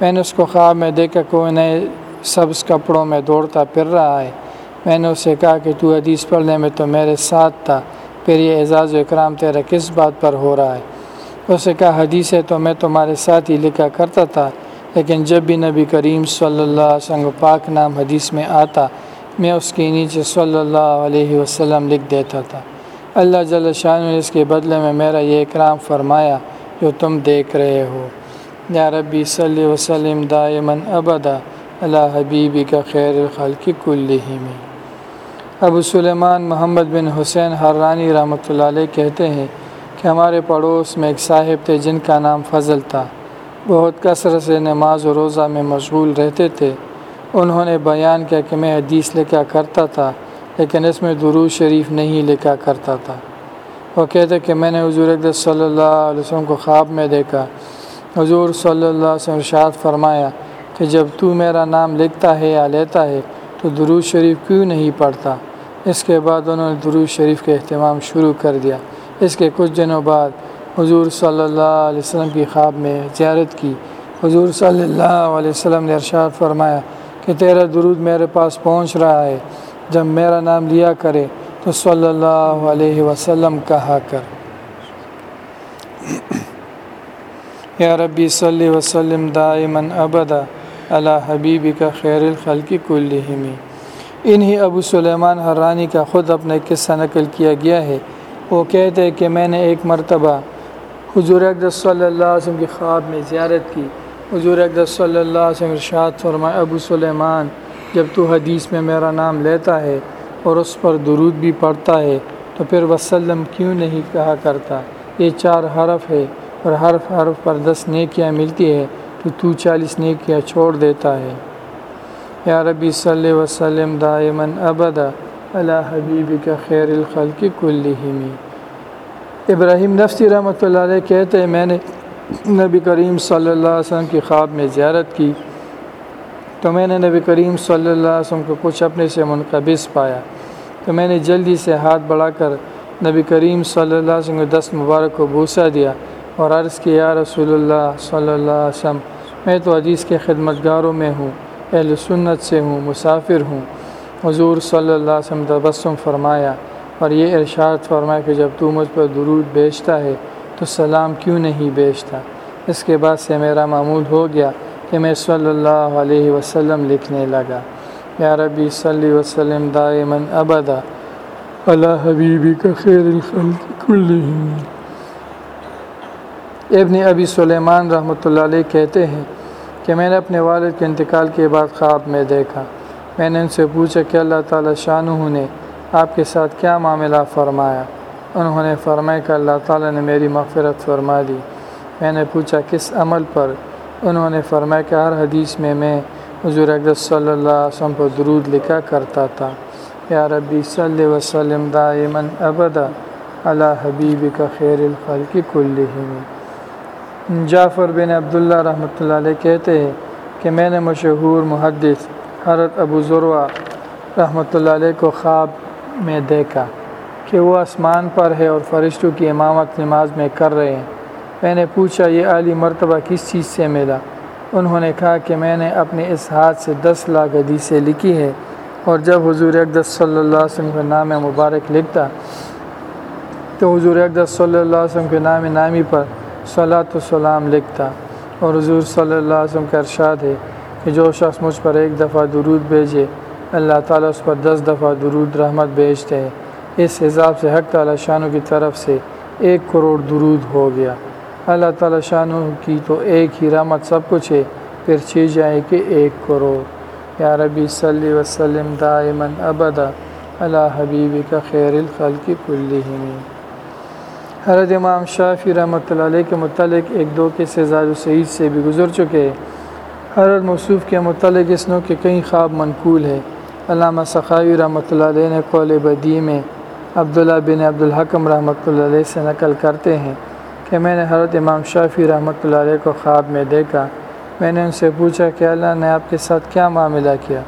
میں نے اس کو خواب میں دیکھا کوئی نئے سبز کپڑوں میں دوڑتا پھر رہا ہے۔ میں نے اسے کہا کہ تو حدیث پڑھنے میں تو میرے ساتھ تھا، پھر یہ اعزاز و اکرام تیرا کس بات پر ہو رہا ہے؟ اسے کہا، حدیث ہے تو میں تمہارے ساتھ ہی لکھا کرتا تھا۔ لیکن جب بھی نبی کریم صلی اللہ علیہ وسلم پاک نام حدیث میں آتا، میں اس کے نیچے صلی اللہ علیہ وسلم لکھ دیتا تھا۔ اللہ جل شاہ نے اس کے بدلے میں میرا یہ اکرام فرمایا، جو تم دیکھ رہے ہو۔ یا ربی صلی وسلم دائمن ابدا اللہ حبیبی کا خیر الخلق کلہی میں ابو سلیمان محمد بن حسین حرانی رحمۃ اللہ علیہ کہتے ہیں کہ ہمارے پڑوس میں ایک صاحب تھے جن کا نام فضل تھا۔ بہت کثرت سے نماز و روزہ میں مشغول رہتے تھے۔ انہوں نے بیان کیا کہ میں حدیث لکھا کرتا تھا، لیکن اس میں درو شریف نہیں لکھا کرتا تھا۔ وہ کہتے کہ میں نے حضور اقدس صلی اللہ علیہ وسلم کو خواب میں دیکھا۔ حضور صلی اللہ علیہ وسلم ارشاد فرمایا کہ جب تو میرا نام لکھتا ہے یا لیتا ہے تو درو شریف کیوں نہیں پڑھتا؟ اس کے بعد انہوں نے درو شریف کے اہتمام شروع کر دیا۔ اس کے کچھ دنوں بعد حضور صلی اللہ علیہ وسلم کی خواب میں زیارت کی۔ حضور صلی اللہ علیہ وسلم نے ارشاد فرمایا کہ تیرا درود میرے پاس پہنچ رہا ہے، جب میرا نام لیا کرے تو صلی اللہ علیہ وسلم کہا کر۔ یا ربی صلی وسلم دائمن ابدا اللہ حبیبی کا خیر الخلق کلہمی انہی ابو سلیمان حرانی کا خود اپنے قصہ نقل کیا گیا ہے۔ وہ کہتے کہ میں نے ایک مرتبہ حضور اقدس صلی اللہ علیہ وسلم کی خواب میں زیارت کی۔ حضور اقدس صلی اللہ علیہ وسلم ارشاد فرمائے، ابو سلیمان، جب تو حدیث میں میرا نام لیتا ہے اور اس پر درود بھی پڑھتا ہے، تو پھر وسلم کیوں نہیں کہا کرتا؟ یہ چار حرف ہے اور حرف حرف پر دس نیکیاں ملتی ہے تو تو چالیس نیکیاں چھوڑ دیتا ہے۔ یا ربی صلی وسلم دائمن ابدا اللہ حبیب کا خیر الخل کی کلہمی ابراہیم نفسی رحمۃ اللہ علیہ کہتے ہیں، میں نے نبی کریم صلی اللہ علیہ وسلم کی خواب میں زیارت کی تو میں نے نبی کریم صلی اللہ علیہ وسلم کو کچھ اپنے سے منقبض پایا تو میں نے جلدی سے ہاتھ بڑھا کر نبی کریم صلی اللہ علیہ وسلم کے دست مبارک کو بوسا دیا اور عرض کیا رسول اللہ صلی اللہ علیہ وسلم، میں تو عزیز کے خدمت گاروں میں ہوں، اہل سنت سے ہوں، مسافر ہوں۔ حضور صلی اللہ علیہ وسلم تبسم فرمایا اور یہ ارشاد فرمایا کہ جب تو مجھ پر درود بیچتا ہے تو سلام کیوں نہیں بیچتا؟ اس کے بعد سے میرا معمول ہو گیا کہ میں صلی اللہ علیہ وسلم لکھنے لگا۔ یا ربی صلی وسلم دائمن ابدا۔ اللہ حبیبی کا خیر الخلق ابن ابی سلیمان رحمۃ اللہ علیہ کہتے ہیں کہ میں نے اپنے والد کے انتقال کے بعد خواب میں دیکھا۔ میں نے ان سے پوچھا کہ اللہ تعالیٰ شاہ نے آپ کے ساتھ کیا معاملہ فرمایا؟ انہوں نے فرمایا کہ اللہ تعالیٰ نے میری مغفرت فرما دی۔ میں نے پوچھا کس عمل پر؟ انہوں نے فرمایا کہ ہر حدیث میں میں حضور اقدس صلی اللہ علیہ وسلم پر درود لکھا کرتا تھا۔ یا ربی صلی وسلم دائمن ابدا اللہ حبیب کا خیر الخلق کل جعفر بن عبداللہ رحمۃ اللہ علیہ کہتے ہیں کہ میں نے مشہور محدث حضرت ابو ذروہ رحمۃ اللہ علیہ کو خواب میں دیکھا کہ وہ آسمان پر ہے اور فرشتوں کی امامت نماز میں کر رہے ہیں۔ میں نے پوچھا، یہ عالی مرتبہ کس چیز سے ملا؟ انہوں نے کہا کہ میں نے اپنے اس ہاتھ سے دس لاکھ حدیثیں لکھی ہے اور جب حضور اقدس صلی اللہ علیہ وسلم کا نام مبارک لکھتا، تو حضور اقدس صلی اللہ علیہ وسلم کے نام نامی پر صلاۃ السلام لکھتا اور حضور صلی اللہ علیہ وسلم کا ارشاد ہے کہ جو شخص مجھ پر ایک دفعہ درود بھیجے اللہ تعالیٰ اس پر دس دفعہ درود رحمت بھیجتے ہیں۔ اس حساب سے حق تعالیٰ شانوں کی طرف سے ایک کروڑ درود ہو گیا۔ اللہ تعالیٰ شانوں کی تو ایک ہی رحمت سب کچھ ہے، پھر چھ جائے کہ ایک کروڑ۔ یا ربی صلی وسلم دائمن ابدا اللہ حبیبی کا خیر الخل کی کلی حضرت امام شافی رحمۃ اللہ علیہ کے متعلق ایک دو کے سزاد سعید سے بھی گزر چکے حضرت مصوف کے متعلق اس نو کے کئی خواب منقول ہے علامہ سخاوی رحمۃ اللہ علیہ نے قول بدی میں عبداللہ بن عبدالحکم رحمۃ اللہ علیہ سے نقل کرتے ہیں کہ میں نے حضرت امام شافی رحمۃ اللہ علیہ کو خواب میں دیکھا۔ میں نے ان سے پوچھا کہ اللہ نے آپ کے ساتھ کیا معاملہ کیا؟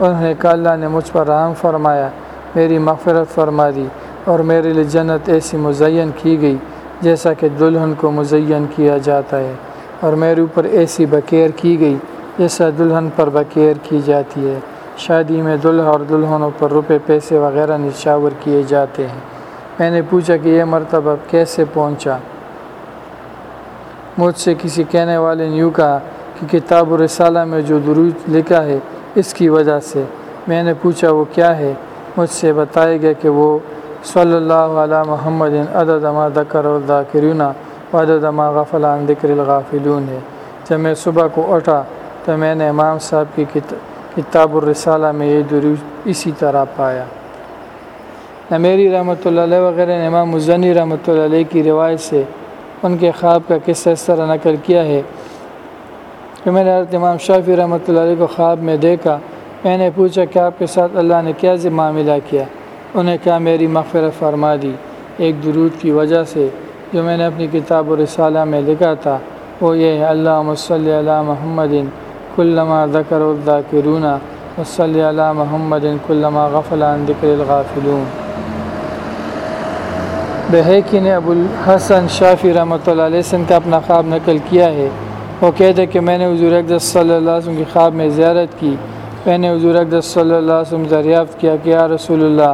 انہوں نے کہا، اللہ نے مجھ پر رحم فرمایا، میری مغفرت فرما دی اور میرے لیے جنت ایسی مزین کی گئی جیسا کہ دلہن کو مزین کیا جاتا ہے اور میرے اوپر ایسی بکیر کی گئی جیسا دلہن پر بکیر کی جاتی ہے۔ شادی میں دلہا اور دلہنوں پر روپے، پیسے وغیرہ نشاور کیے جاتے ہیں۔ میں نے پوچھا کہ یہ مرتبہ کیسے پہنچا؟ مجھ سے کسی کہنے والے نے یوں کہا کہ کتاب و رسالہ میں جو درود لکھا ہے، اس کی وجہ سے۔ میں نے پوچھا، وہ کیا ہے؟ مجھ سے بتایا گیا کہ وہ صلی اللہ علیہ محمد عدد ما دکر الذاکرون عدد ما غفل عن ذکر الغافلون ہے۔ جب میں صبح کو اٹھا تو میں نے امام صاحب کی کتاب کتاب الرسالہ میں یہ دروج اسی طرح پایا۔ میری رحمۃ اللہ علیہ وغیرہ نے امام مزنی رحمۃ اللہ علیہ کی روایت سے ان کے خواب کا قصہ اس طرح نقل کیا ہے۔ کہ میں نے حضرت امام شافی رحمۃ اللہ علیہ کو خواب میں دیکھا، میں نے پوچھا کہ آپ کے ساتھ اللہ نے کیا معاملہ کیا؟ انہیں کیا میری مغفرت فرما دی۔ ایک درود کی وجہ سے جو میں نے اپنی کتاب و رسالہ میں لکھا تھا، وہ یہ ہے اللہ صلی اللہ محمد کلما ذکر الذاکرون وصلی علی محمد کلما غفل عن ذکر الغافلون. بحیکی نے ابو الحسن شافی رحمۃ اللہ علیہ وسلم کا اپنا خواب نقل کیا ہے۔ وہ کہتے کہ میں نے حضور اقدس صلی اللہ علیہ وسلم کی خواب میں زیارت کی۔ میں نے حضور اقدس صلی اللہ علیہ وسلم دریافت کیا کہ یا رسول اللہ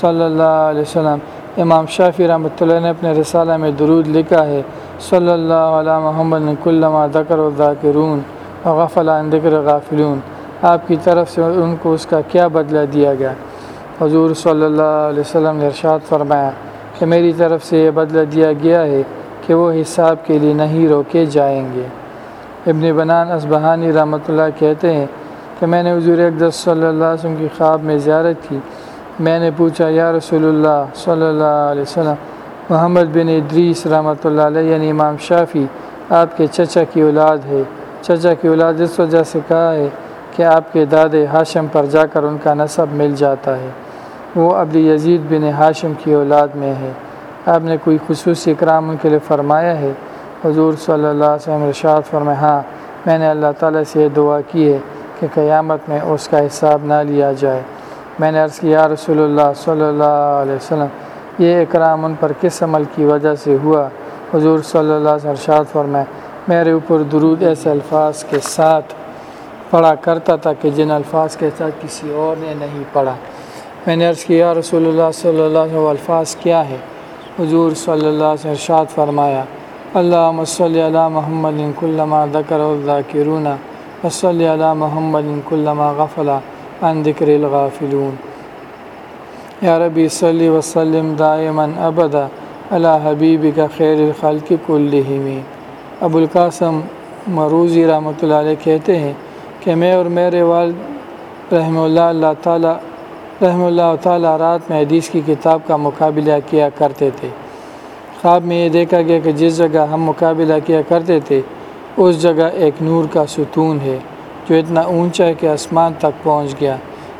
صلی اللہ علیہ وسلم، امام شافی رحمۃ اللہ نے اپنے رسالہ میں درود لکھا ہے۔ صلی اللہ علیہ محمد کلما ذکر الذاکرون۔ غفل عن ذکر غافلون آپ کی طرف سے ان کو اس کا کیا بدلہ دیا گیا؟ حضور صلی اللہ علیہ وسلم نے ارشاد فرمایا کہ میری طرف سے یہ بدلہ دیا گیا ہے کہ وہ حساب کے لیے نہیں روکے جائیں گے۔ ابن بنان اسبہانی رحمۃ اللہ کہتے ہیں کہ میں نے حضور اقدس صلی اللہ علیہ وسلم کی خواب میں زیارت کی۔ میں نے پوچھا، یا رسول اللہ صلی اللہ علیہ وسلم، محمد بن ادریس رحمۃ اللہ علیہ یعنی امام شافی آپ کے چچا کی اولاد ہے؟ چچا کی اولاد اس وجہ سے کہا ہے کہ آپ کے داد ہاشم پر جا کر ان کا نصب مل جاتا ہے۔ وہ ابد یزید بن ہاشم کی اولاد میں ہے۔ آپ نے کوئی خصوصی اکرام ان کے لیے فرمایا ہے؟ حضور صلی اللہ علیہ وسلم ارشاد فرمائے ہاں میں نے اللہ تعالیٰ سے یہ دعا کی ہے کہ قیامت میں اس کا حساب نہ لیا جائے۔ میں نے عرض کیا رسول اللہ صلی اللہ علیہ وسلم، یہ اکرام ان پر کس عمل کی وجہ سے ہوا؟ حضور صلی اللہ علیہ وسلم ارشاد فرمائے میرے اوپر درود ایسے الفاظ کے ساتھ پڑھا کرتا تھا کہ جن الفاظ کے ساتھ کسی اور نے نہیں پڑھا۔ میں نے عرض کیا رسول اللہ صلی اللہ علیہ وسلم، الفاظ کیا ہے حضور صلی اللہ علیہ وسلم ارشاد فرمایا اللہ صلی علی محمد کلما ذکر الذاکرون وصلی علی محمد کلما غفلا عن ذکر الغافلون. یا ربی، صلی وسلم دائما ابدا علی حبیب کا خیر الخلق کلہم۔ ابو القاسم مروزی رحمۃ اللہ علیہ کہتے ہیں کہ میں اور میرے والد رحمہ اللہ اللہ تعالیٰ رحمہ اللہ تعالیٰ رات میں حدیث کی کتاب کا مقابلہ کیا کرتے تھے۔ خواب میں یہ دیکھا گیا کہ جس جگہ ہم مقابلہ کیا کرتے تھے، اس جگہ ایک نور کا ستون ہے جو اتنا اونچا ہے کہ آسمان تک پہنچ گیا۔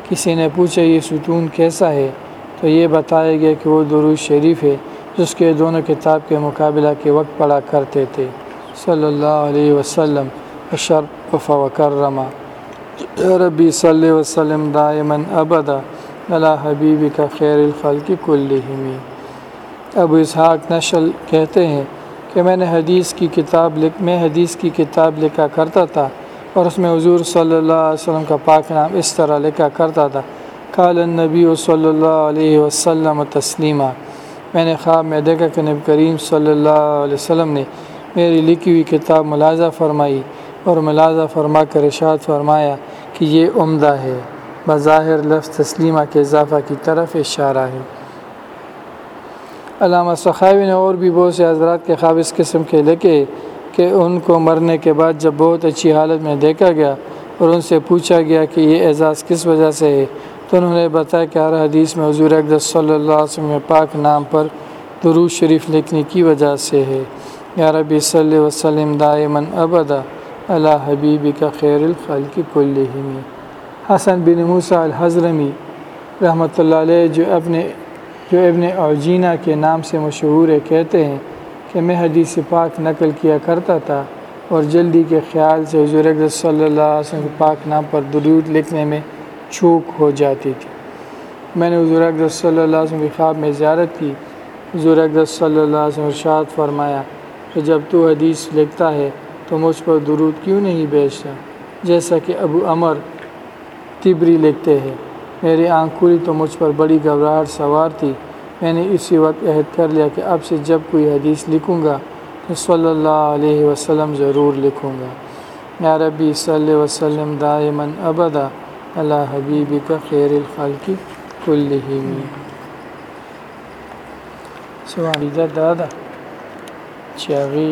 کسی نے پوچھا، یہ ستون کیسا ہے؟ تو یہ بتایا گیا کہ وہ دروز شریف ہے، جس کے دونوں کتاب کے مقابلہ کے وقت پڑھا کرتے تھے۔ صلی اللہ علیہ وسلم اشرف وکرما ربی صلی وسلم دائمن ابدا اللہ حبیبی کا خیر الخلق کلہمی ابو اسحاق نشل کہتے ہیں کہ میں نے حدیث کی کتاب لکھ، میں حدیث کی کتاب لکھا کرتا تھا اور اس میں حضور صلی اللہ علیہ وسلم کا پاک نام اس طرح لکھا کرتا تھا۔ قال النبی صلی اللہ علیہ وسلم تسلیمہ میں نے خواب میں دیکھا کہ نبی کریم صلی اللہ علیہ وسلم نے میری لکھی ہوئی کتاب ملازہ فرمائی اور ملازہ فرما کر ارشاد فرمایا کہ یہ عمدہ ہے۔ بظاہر لفظ تسلیمہ کے اضافہ کی طرف اشارہ ہے۔ علامہ سخاوی نے اور بھی بہت سے حضرات کے خواب اس قسم کے لکھے کہ ان کو مرنے کے بعد جب بہت اچھی حالت میں دیکھا گیا اور ان سے پوچھا گیا کہ یہ اعزاز کس وجہ سے ہے، تو انہوں نے بتایا کہ ہر حدیث میں حضور اقدس صلی اللہ علیہ وسلم پاک نام پر درود شریف لکھنے کی وجہ سے ہے۔ یا ربی صلی وسلم دائمن ابدا اللہ حبیبی کا خیر الخلق کلہمی حسن بن موسیٰ الحضرمی رحمۃ اللہ علیہ جو اپنے جو ابن اوجینہ کے نام سے مشہور ہے، کہتے ہیں کہ میں حدیث پاک نقل کیا کرتا تھا اور جلدی کے خیال سے حضور اقدس صلی اللہ علیہ وسلم کے پاک نام پر درود لکھنے میں چوک ہو جاتی تھی۔ میں نے حضور اقدس صلی اللہ علیہ وسلم کی خواب میں زیارت کی۔ حضور اقدس صلی اللہ علیہ وسلم ارشاد فرمایا کہ جب تو حدیث لکھتا ہے تو مجھ پر درود کیوں نہیں بیچتا؟ جیسا کہ ابو امر تبری لکھتے ہیں، میری آنکھ کھلی تو مجھ پر بڑی گھبراہٹ سوار تھی۔ میں نے اسی وقت عہد کر لیا کہ اب سے جب کوئی حدیث لکھوں گا تو صلی اللہ علیہ وسلم ضرور لکھوں گا۔ یا ربی صلی وسلم دائمن ابدا اللہ حبیبی کا خیر الخلقی کلہمی سوال دادا۔ چې هغې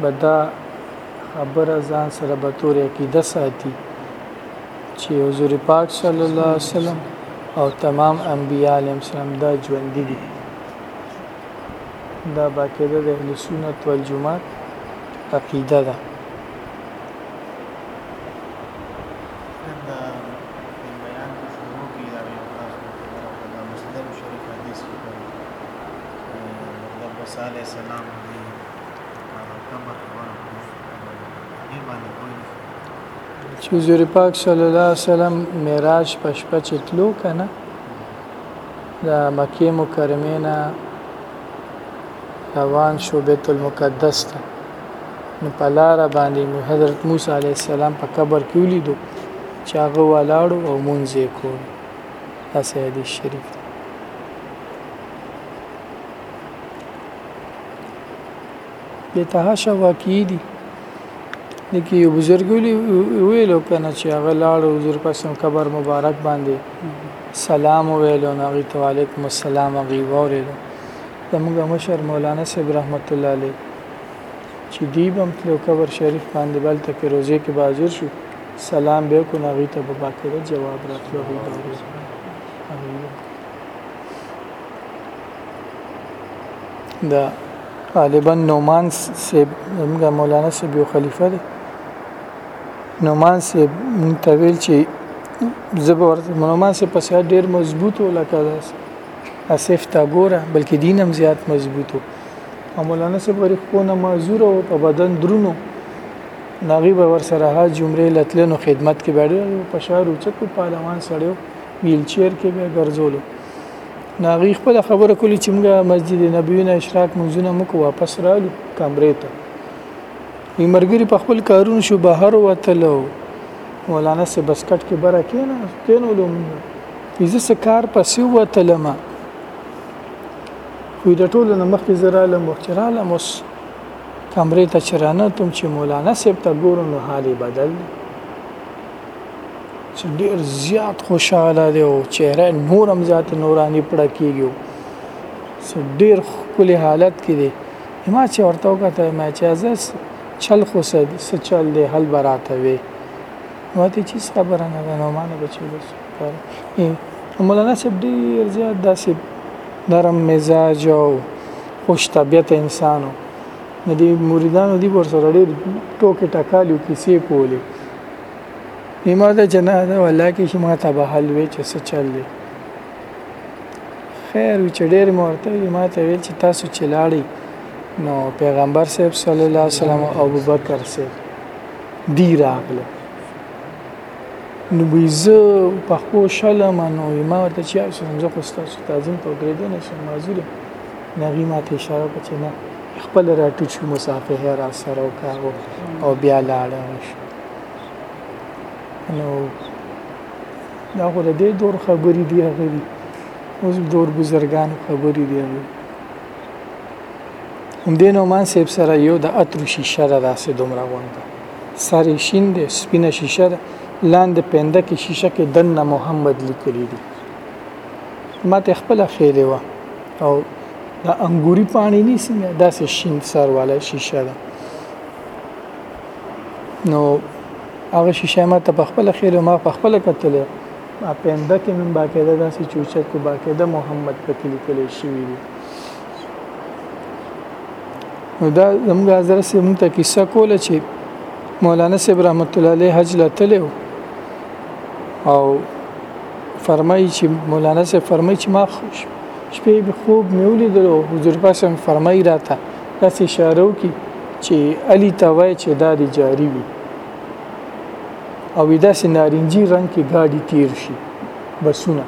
به دا خبره ځان سره به تور عقیده ساتي چې حضور پاک صلی الله علیه وسلم او تمام انبیاء علیهم السلام دا ژوندي دي. دا باقاعده د اهل سنت والجماعت عقیده ده حضور پاک صلی الله علیه وسلم معراج پشپه چتلو کنه د مکه مکرمه نه روان شو بیت المقدس ته. نو په لار باندې حضرت موسی علیه السلام په قبر کې ولیدو چې هغه ولاړو او مونږ یې کول تاسو حدیث شریف به تهاشه واقعي دي لکه یو بزرګ ویلو کنه چې هغه لاړ حضور پسم قبر مبارک باندې سلام ویلو نغی تو علیکم السلام غي وریلو زموږ مشر مولانا صاحب رحمت الله علیه چې دی بم تلو قبر شریف باندې بل ته په روزه کې بازور شو سلام به کو نغی ته په باکره جواب راتلو دا غالبا نومان سے مولانا سے بیو خلیفہ دی نومان سے منتویل چې زبر نومان سے پس ډیر مضبوط ولکه داس اسف تا ګوره بلکې دین هم زیات مضبوطو او مولانا صاحب غریب کو نه معذور او په بدن درونو ناغي به ور سره ها جمعې لتلنو خدمت کې بیړو په شهر اوچت پارلمان سړیو ویل چیر کې به ګرځولو ناغي خپل خبره کولی چې موږ مسجد نبوي نه اشراق منځونه موږ واپس رالو کمرې ته مرګري په خپل کارونو شو بهر وتلو مولانا سه بسکټ کې بره کېنه کېنولو زه څه کار پسې وتلم. خو د ټولو نه مخکې زراله مخچراله مس کمرې ته چرانه تم چې مولانا سیب ته ګورو نو حالي بدل چې ډیر زیات خوشاله دی او چهره نور هم زیات نورانی پړه چې ډیر خپل حالت کې دی. ما چې ورته وکړه ما چې ازس چل خو څه چل دی حل براته وي. ماته چې خبره نه نو مانه بچي بس مولانا صاحب ډیر زیات داسې نرم مزاج او خوش طبیعت انسانو د مریدانو دی ور سره ډېر ټوکې ټکالیو کیسې کولې. نیمه جنازه والله کې چې ما ته به حل وی چې څه چل دی. خیر چې ډېر مرته ما ته ویل چې تاسو چلاړی نو پیغمبر صاحب صلی الله علیه وسلم او ابوبکر صاحب. دی راغله نو ویزه په خو شلم نو ما ورته چې زه خو ستاسو تعظیم ته ګرځې نه شم معذور نغی ما ته اشاره وکړه نه خپل راټو چې مسافه را سره وکاو او بیا لاړ نو دا خو د دې دور خبرې دی هغه اوس دور بزرګان خبرې دی هغه هم دینو مان سیب سره یو د اتر شیشه را داسې دومره غونډه سره شین دی سپینه شیشه ده لاندې پنده کې شیشه کې دنه محمد لیکلی دی ما ته خپل خېلې و او دا انګوري پانی نه څنګه داسې شین سر والا شیشه ده نو هغه شیشه ما ته خپل خېلې ما خپل کتلې پنده کې من باقاعده داسې چوچت کې باقاعده محمد پکې لیکل شوی دی نو دا زموږ حضرت موږ ته کیسه کوله چې مولانا صاحب رحمت الله علیه حج لته او فرمایي چې مولانا صاحب فرمایي چې ما شپې به خوب مې ولیدل او حضور پاسم فرمایي راته داسې اشاره وکي چې علي توای چې دا د جاری وي. او داسې نارنجي رنگ کې گاډي تیر شي بسونه.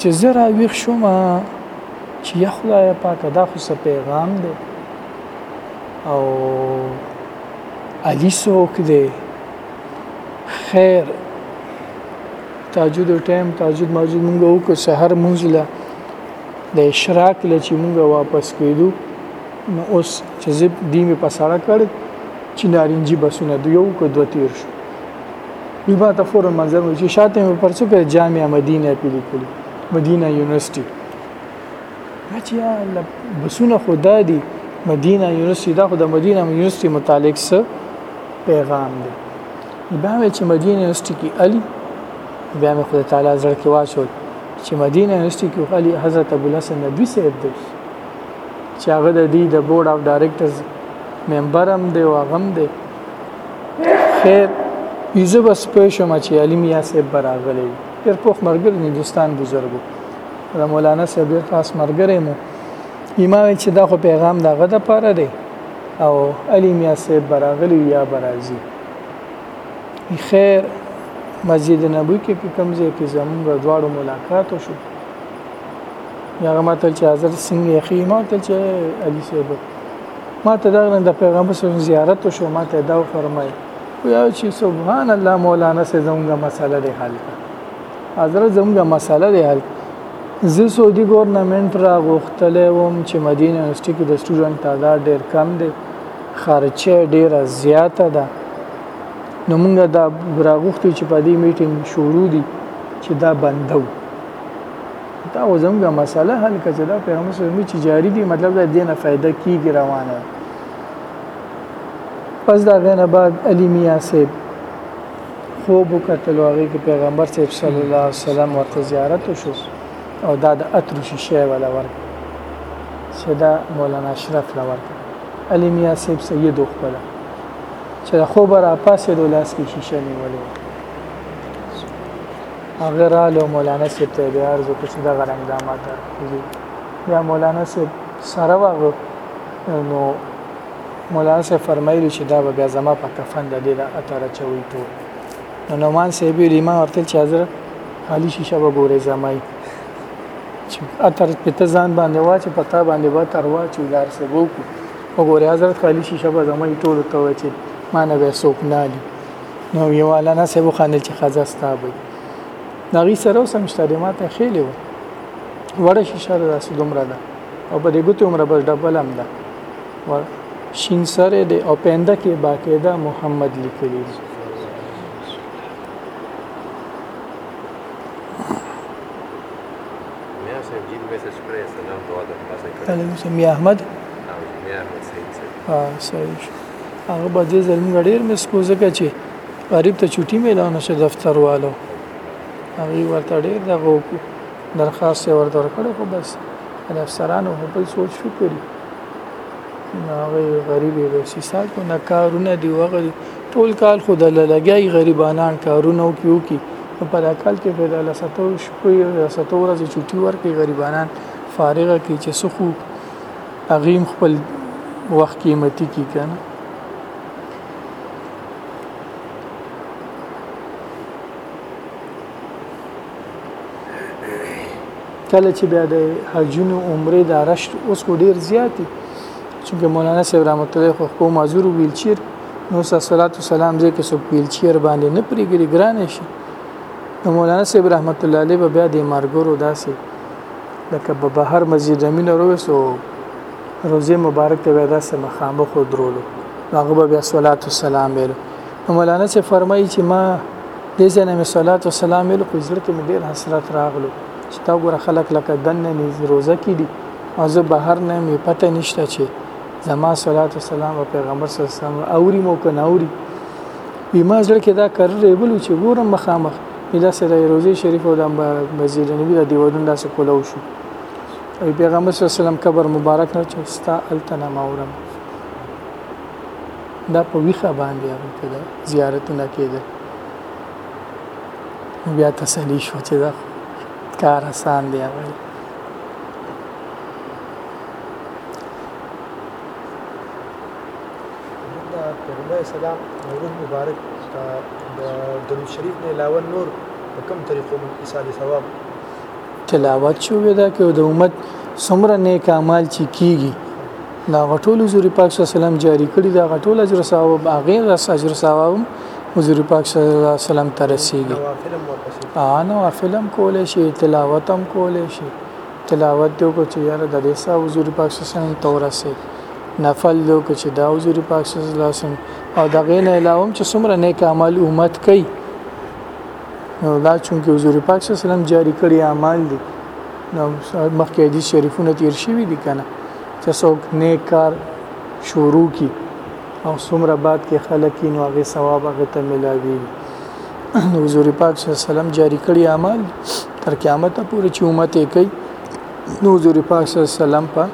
چې زرا ویښ شوم چې یا خدای پاک دا خو څه پیغام دی او علي څوک دی خیر تهجد ټایم تهجد موجود مونږ وکړو سحر مونږ له د اشراق له چې مونږ واپس کېدو نو اوس چې زب دی می پساړه کړ چې نارنجي بسونه د یو کو دوه تیر شو وی با ته فورن منظر چې شاته مې پرڅو کې جامعه مدینه پیلي کړی مدینه یونیورسيټي الله بسونه خدا دی مدینه یونیورسيټي دا خو د مدینه یونیورسيټي متعلق څه پیغام دی. بیا مې چې مدینه یونیورسيټي کې علي بیا مې خدای تعالی زړه کې واچول. چې مدینه یونیورسيټي کې علي حضرت ابو الحسن ندوی صاحب دی. چې هغه د دې د بورډ اف ډایرکټرز ممبر هم دی او هغه هم دی. خیر یوزه بس پوه شوم چې علي میا صاحب براغلی ډېر پوخ مرګر هندستان بزرګو د مولانا صاحب ډېر خاص مرګره مو. ایمان چې دا خو پیغام دغه د پاره دی. او علي میا صاحب براغلی یا برازي خیر مسجد نبوي کې کوم ځای کې زموږ دواړو ملاقات وشو یا ما ته چې حضرت سنگ اخی ما ته چې علي صاحب. ما ته دا د پیغمبر سره زیارت وشو ما ته دا فرمای یا چې سبحان الله مولانا سے زموږه مسله دی حل حضرت زموږه مسله دی حل زه سعودي ګورنمنت را غوښتلې وم چې مدینه یونیورسيټي کې د سټوډنټ تعداد ډېر کم دی. خرچه ډېره زیاته ده. نو موږ دا راغوښتو چې په دې میټینګ شروع دي چې دا بندو دا وزمګه مسله حل کړه دا پیغمبر صلی چې جاری دي مطلب دا دینه فائدہ کیږي روانه پس دا غنه بعد علی میاں صاحب خوب وکړل هغه کې پیغمبر صلی الله علیه وسلم ورته زیارت وشو او دا د اتر شیشه ولا ورک چې دا مولانا اشرف لا ورک علی میاں صاحب سید خپل چې خو بر پاسې د لاس کې شیشه نیولې هغه رااله مولانا صاحب ته بیا وکړ چې دا ماته دي بیا مولانا صاحب سره واغه نو مولانا صاحب فرمایلی چې دا به زما په کفن د دې د اتره چوي ټول نو نومان ویلي ما ورته چې حضرت خالی شیشه به ګورې زمای چې اتر پته ځان باندې واچ پتا باندې به تر واچو دار څه وکړو وګوره حضرت خالی شیشه به زمای ټول ته و چې ما نه به څوک نالي نو یو والا صاحب خانل چې خزا ستابي نغی سره اوس مشتری ماته خېلې و. وړه شیشه ده داسې دومره ده او په دې ګوتې عمره بس ډبل هم ده شین سره دی او پنده کې باقاعده محمد لیکلی دی میا صاحب جی میسج کړی سلام دعا او میا احمد؟ صحیح هغه به دې ظلم غډیر مس کوزه چې غریب ته چوټي میلانه شه دفتر والو. هغه ورته ډیر دغه وکړو. درخواست یې ورته ورکړ خو بس. د افسرانو خپل سوچ شو کړی. هغه غریب یې وسی سال کو نه کارونه دی وغه ټول کال خود له لګي غریبانان کارونه کیو کی په دا کال کې په دله ستو شپې ستو ورځې چوټي ورکې غریبانان فارغه کی چې سخو اغیم خپل وخت قیمتي کی کنه کله چې بیا د حجونو عمره د رشت اوس کو ډیر زیاتی چې مولانا صاحب رحمت الله خو کو معذور ویلچیر نو صلوات والسلام دې کې سو ویلچیر باندې نه پریګری ګران شي. مولانا صاحب رحمت الله علیه بیا د مارګورو داسې لکه به بهر مسجد امین وروسو روزه مبارک ته ودا سه مخامخ درولو. هغه به صلوات والسلام ویلو نو مولانا سے فرمایي چې ما دې ځنه می صلوات والسلام ویلو خو حضرت می ډیر حسرت راغلو. چې تا ګوره خلک لکه دنه نه روزه کې دي. او زه بهر نه می پته نشته چې زما صلوات والسلام او پیغمبر صلی الله علیه وسلم اوري مو کنه اوري بیما زړه کې دا کار ریبل چې ګورم مخامخ دا سره روزي شریف او د مسجد نبی د دیوالونو داسې کولو شو. او پیغمبر صلی الله علیه وسلم قبر مبارک نه چستا التنا ماورم دا په ویخه باندې هغه دا زیارتونه کېدل بیا تسلی شو چې دا کار آسان دی هغه پیغمبر اسلام مولود مبارک د درود شریف نه علاوه نور په کوم طریقو من ایصال ثواب؟ تلاوت شوې ده کې د امت څومره نیک اعمال چې کیږي. دا غټول حضور پاک صلی الله علیه وسلم جاری کړی دا غټول اجر ثواب هغه غس اجر ثواب حضور پاک صلی الله علیه وسلم ته رسیږي. ورپسې آنو فلم کولې شي تلاوت هم کولې شي. تلاوت دیو کو چې یاره د دې سا حضور پاک صلی الله علیه وسلم تورسه نفل دیو کو چې دا حضور پاک صلی الله علیه وسلم او دا غین علاوه چې څومره نیک اعمال امت کوي. نو دا چونکه حضور پاک صلی الله علیه وسلم جاری کړی اعمال دي. نو مخکې حدیث شریفونه تیر شوي دي کنه چې څوک نیک کار شروع کی او څومره بعد کې خلک نو هغه ثواب هغه ته ملاوي. (coughs) حضور پاک صلی الله علیه وسلم جاری کړی اعمال تر قیامت پورې چې امت یې کوي. نو حضور پاک صلی الله علیه وسلم په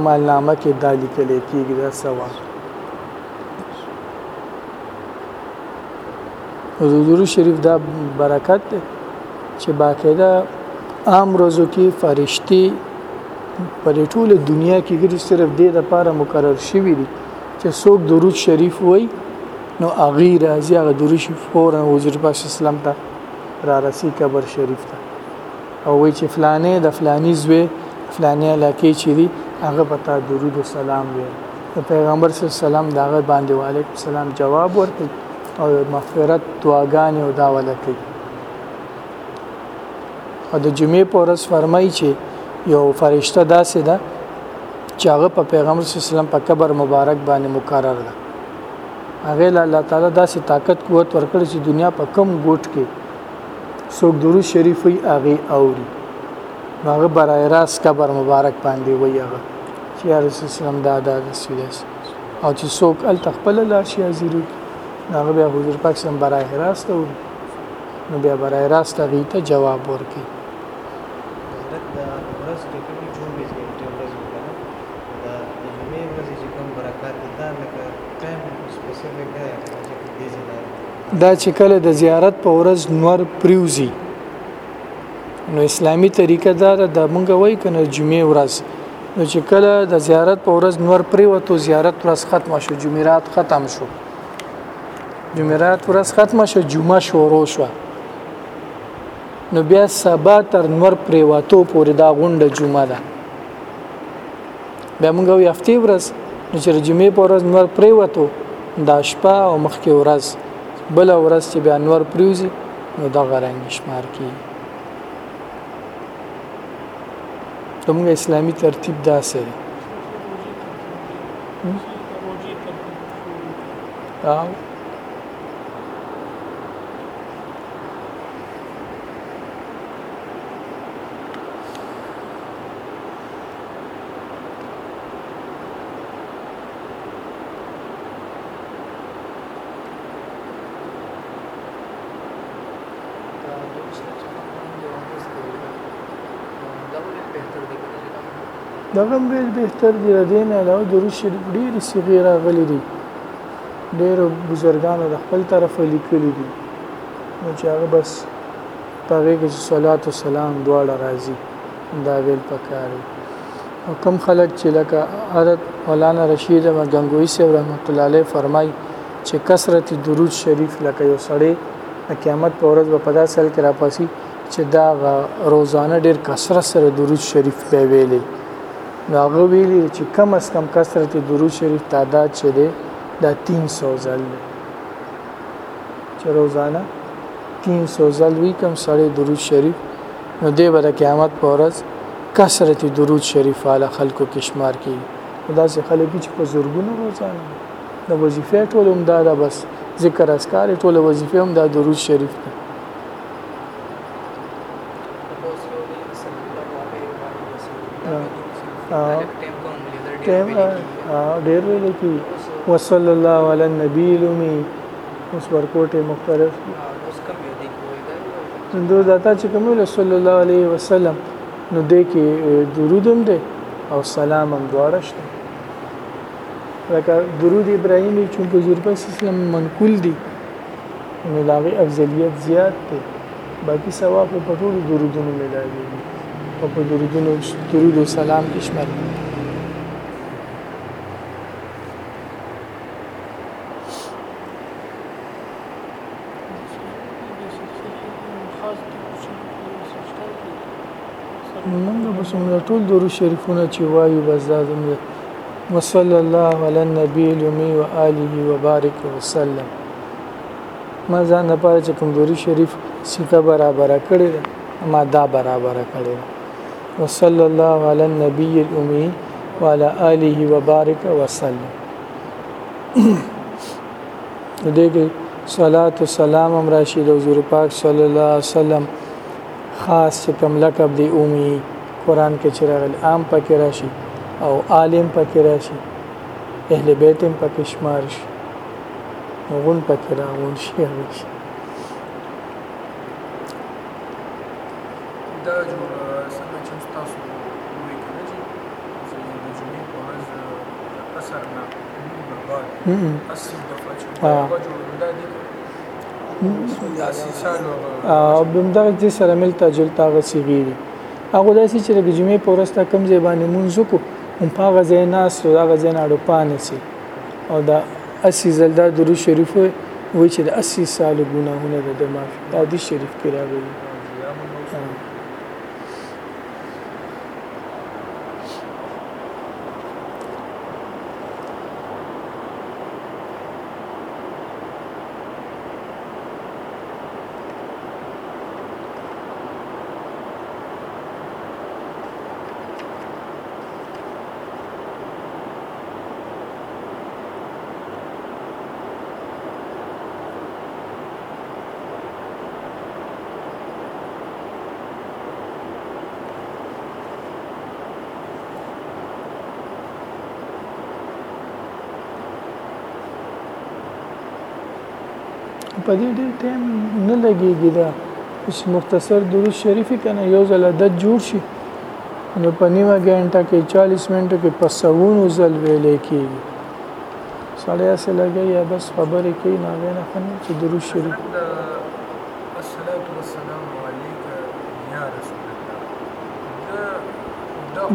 عمل نامه کې دالی کلی کېږي دا ثواب حضور شریف دا برکت دی چې باقاعده عام روزو کې فرشتي پر ټول دنیا کې ګر صرف دې د لپاره مقرر شوی دي چې څوک درود شریف وای نو اغي راځي هغه درود شریف فورا حضور پاک اسلام ته را رسی قبر شریف ته. او وای چې فلانه د فلانی زوی فلانه علاقه چې دي هغه پتا درود و سلام وي پیغمبر صلی الله علیه وسلم داغه باندې وعلیکم السلام جواب ورکړي او مغفرت دعاګانې او داوله کوي او د جمعې په ورځ فرمایي چې یو فرشته داسې ده چې هغه په پیغمبر صلی الله علیه وسلم په قبر مبارک باندې مقرر ده هغه له الله تعالی داسې طاقت قوت ورکړي چې دنیا په کم ګوټ کې څوک درود شریف وي هغه اوري هغه برای راست قبر مبارک باندې وي هغه چې رسول الله دا دا رسول او چې څوک ال تخپل لا شي حاضر هغه بیا حضور پاک سم برای راست اوري نو بیا برای راست هغه ته جواب ورکړي دا چې کله د زیارت په ورځ نور پریوزي نو اسلامی طریقه دا د مونږ وای کنه جمعې ورځ نو چې کله د زیارت په ورځ نور پریوتو زیارت ورځ ختم شو جمعرات ختم شو جمعرات ورځ ختم شو جمعه شروع شو نو بیا سبا تر نور پریوتو پورې دا غونډه جمعه ده. بیا مونږ یو هفته ورځ نو چې جمعې په ورځ نور پریوتو دا شپه او مخکې ورځ. بل ورځ چې بیا نور پریوزي نو دا غرنګ شمار کی زموږ اسلامی ترتیب داسې او دغه بیل بهتر دی دین علاوه درود شریف ډیر صغیر غلي دي ډیر بزرګانو د خپل طرف لیکلي دي نو چې هغه بس پاره کې صلوات و سلام دواړه راځي دا ویل پکاري او کم خلک چې لکه حضرت مولانا رشید مګنګوي سے رحمت الله علیه فرمای چې کثرت درود شریف لکه یو سړی قیامت په ورځ په پدا سل کې راپاسي چې دا روزانه ډیر کثرت سره درود شریف په ویلي نو هغه ویلي چې کم از کم کثرت درود شریف تعداد چې دی دا 300 ځل دی. چې روزانه؟ 300 ځل وی کم سړی درود شریف. نو دی به قیامت په ورځ کثرت درود شریف علی خلکو کې شمار کی دا چې خلک چې په زورګونو روزانه د وظیفې ټول هم دا, بس ذکر اسکار ټول وظیفې هم دا درود شریف دی ټیم ډیر ویل کی وصلی الله علی النبی لومی اوس ورکوټه مختلف دو داتا چې کوم صلی الله علیه وسلم نو دې کې درود هم ده او سلام هم دواړه شته لکه درود ابراهیمی چې په حضور پاک اسلام منقول دي نو لاغي افضلیت زیات ده باقی ثواب په ټولو درودونو ملایي او په درودونو درود او سلام کې شامل موږ څومره ټول درود شریفونه چې وایو بس دا زموږ وصلی الله علی النبی الامی و آله و بارک وسلم ما ځان لپاره چې کوم درود شریف صيغه برابر کړی ما دا برابر کړی وصلی الله علی النبی الامی و علی آله و بارک وسلم (clears throat) دغه صلوات و سلام ام راشد حضور پاک صلی الله علیه وسلم خاص کوم لقب دی اومي قران کې چرغل عام پکې راشي او عالم پکې راشي اهل بیت هم پکې شمار شي. غون پکې راغون شي هغه دا جوړ څنګه چې تاسو وایي کنه چې د جمعې په ورځ اثر نه برباد اصل چې دا دي. او بمدغه چې سره ملتا جلتا غسیږي هغه داسې چې د جمعې په ورځ کم ځای باندې مونږ کو هم په غځای ناس او هغه ځای نه اړو پانه سي او دا اسی زلدا درو شریف وای چې د 80 سال ګناهونه د معافي حدیث شریف کې راغلي په دې ډېر ټایم نه لګيږي دا. چې مختصر درود شریف کنه یو ځل عادت جوړ شي. نو په نیمه غنټه کې 40 منټو کې په سوونو ځل ویلې کېږي. سړی اسه لګي یا بس خبرې کوي نه غوښنه خنه چې درود شریف.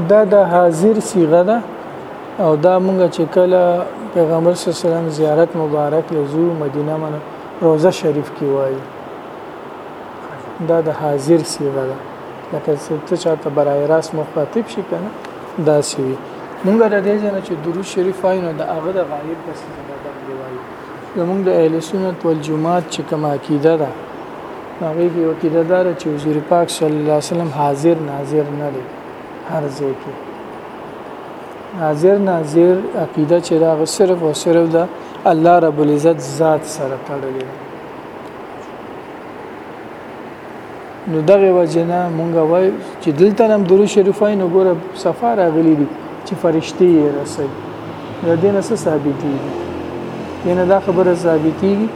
دا د حاضر صيغه ده. او دا مونږ چې کله پیغمبر صلی الله علیه وسلم زیارت مبارک لزو مدینه من روزه شریف کې وایي. دا د حاضر صيغه ده. لکه څه چاته برای راست مخاطب شي کنه دا سی مونږ د دې ځنه چې درود شریف وایو نو د هغه د غایب بس زموږ دی وایي زمونږ د اهل سنت والجماعت چې کوم عقیده ده هغه کې عقیده دار چې حضور پاک صلی الله علیه وسلم حاضر ناظر نه دی. هر ځای کې. حاضر ناظر عقیده چې دا صرف او صرف د الله رب العزت ذات سره تړلې ده. نو دغه وجنه مونږ وای چې دلته هم درو شریفای نو ګوره سفر غلی دي چې فرشتي رسي د دې نه څه ثابتي دي ینه دا خبره ثابتي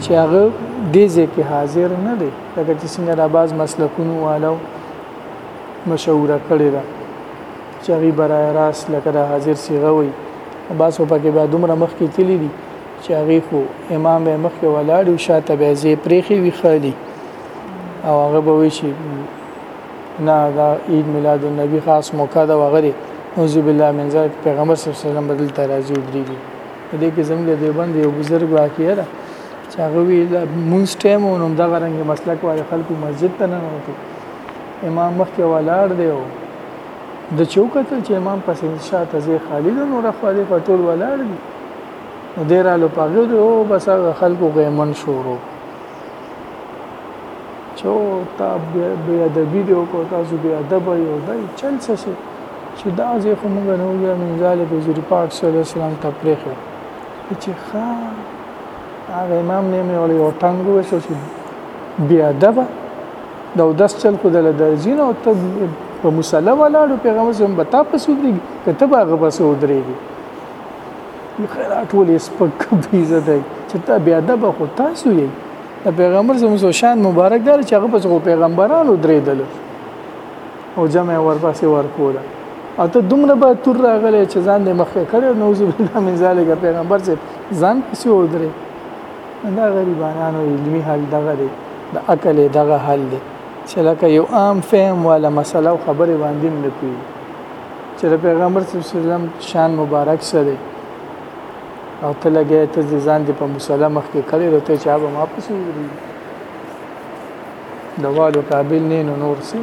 چې هغه دې ځکه حاضر نه دی. لکه چې څنګه د باز مسلکونو والو مشوره کړی ده. چې هغه برای راست لکه د حاضر صيغه وي باز په کې بعد عمر مخ کې تللی دي چې هغه خو امام به مخ کې ولاړ او شاته به زی پرېخي وی خالي او هغه به وی شي نه دا عید میلاد النبی خاص موقع دا وغیرہ نعوذ بالله من ذلک پیغمبر صلی الله علیه وسلم بدل ترازی ودرېږي دې کې زموږ د دیوبند یو بزرګ واقعیا ده چې هغه وی مونږ ټیم نو دا غرنګ مسلک والے خلکو مسجد ته نه وته امام مخ کې ولاړ دی د چوکته چې امام پسې شاته زی خالد نور خالد ټول ولاړ دي. نو ډیر له پاګو دی او بس هغه خلکو غیمن شروع چو تا بیا ادبی دی او کو تاسو بیا ادب یو دی چل څه شي؟ چې دا ځې خو موږ نه ویل من ذالک حضور پاک صلی الله علیه وسلم تفریح چې ښا هغه امام نه مې ولې او ټنګو وشو چې بیا ادب دا داس چل کو دل درځین او ته په مصلی ولاړو پیغمبر سم بتا پسو دی کته هغه پسو درېږي خیرات ولې سپک به عزت چې ته بیا ادب خو تاسو یې. د پیغمبر زموږ شان مبارک دار چې هغه پسو پیغمبرانو درېدل او جمع ورپسې ورکوله. او ته دومره به تور راغلی چې ځان دې مخکې کړی نوذ بالله من ذلک پیغمبر چې ځان پسې ودرې دا غریبانو علمي حل دغه دی. د عقل دغه حل دی چې لکه یو عام فهم والا مسله او خبره باندې نه کوي چې پیغمبر صلی الله علیه وسلم شان مبارک سره او ته لګې ته ځان دې په مصلی مخ کې کړی راته چا به ما پسې ودرې دوالو قابل نه نور سي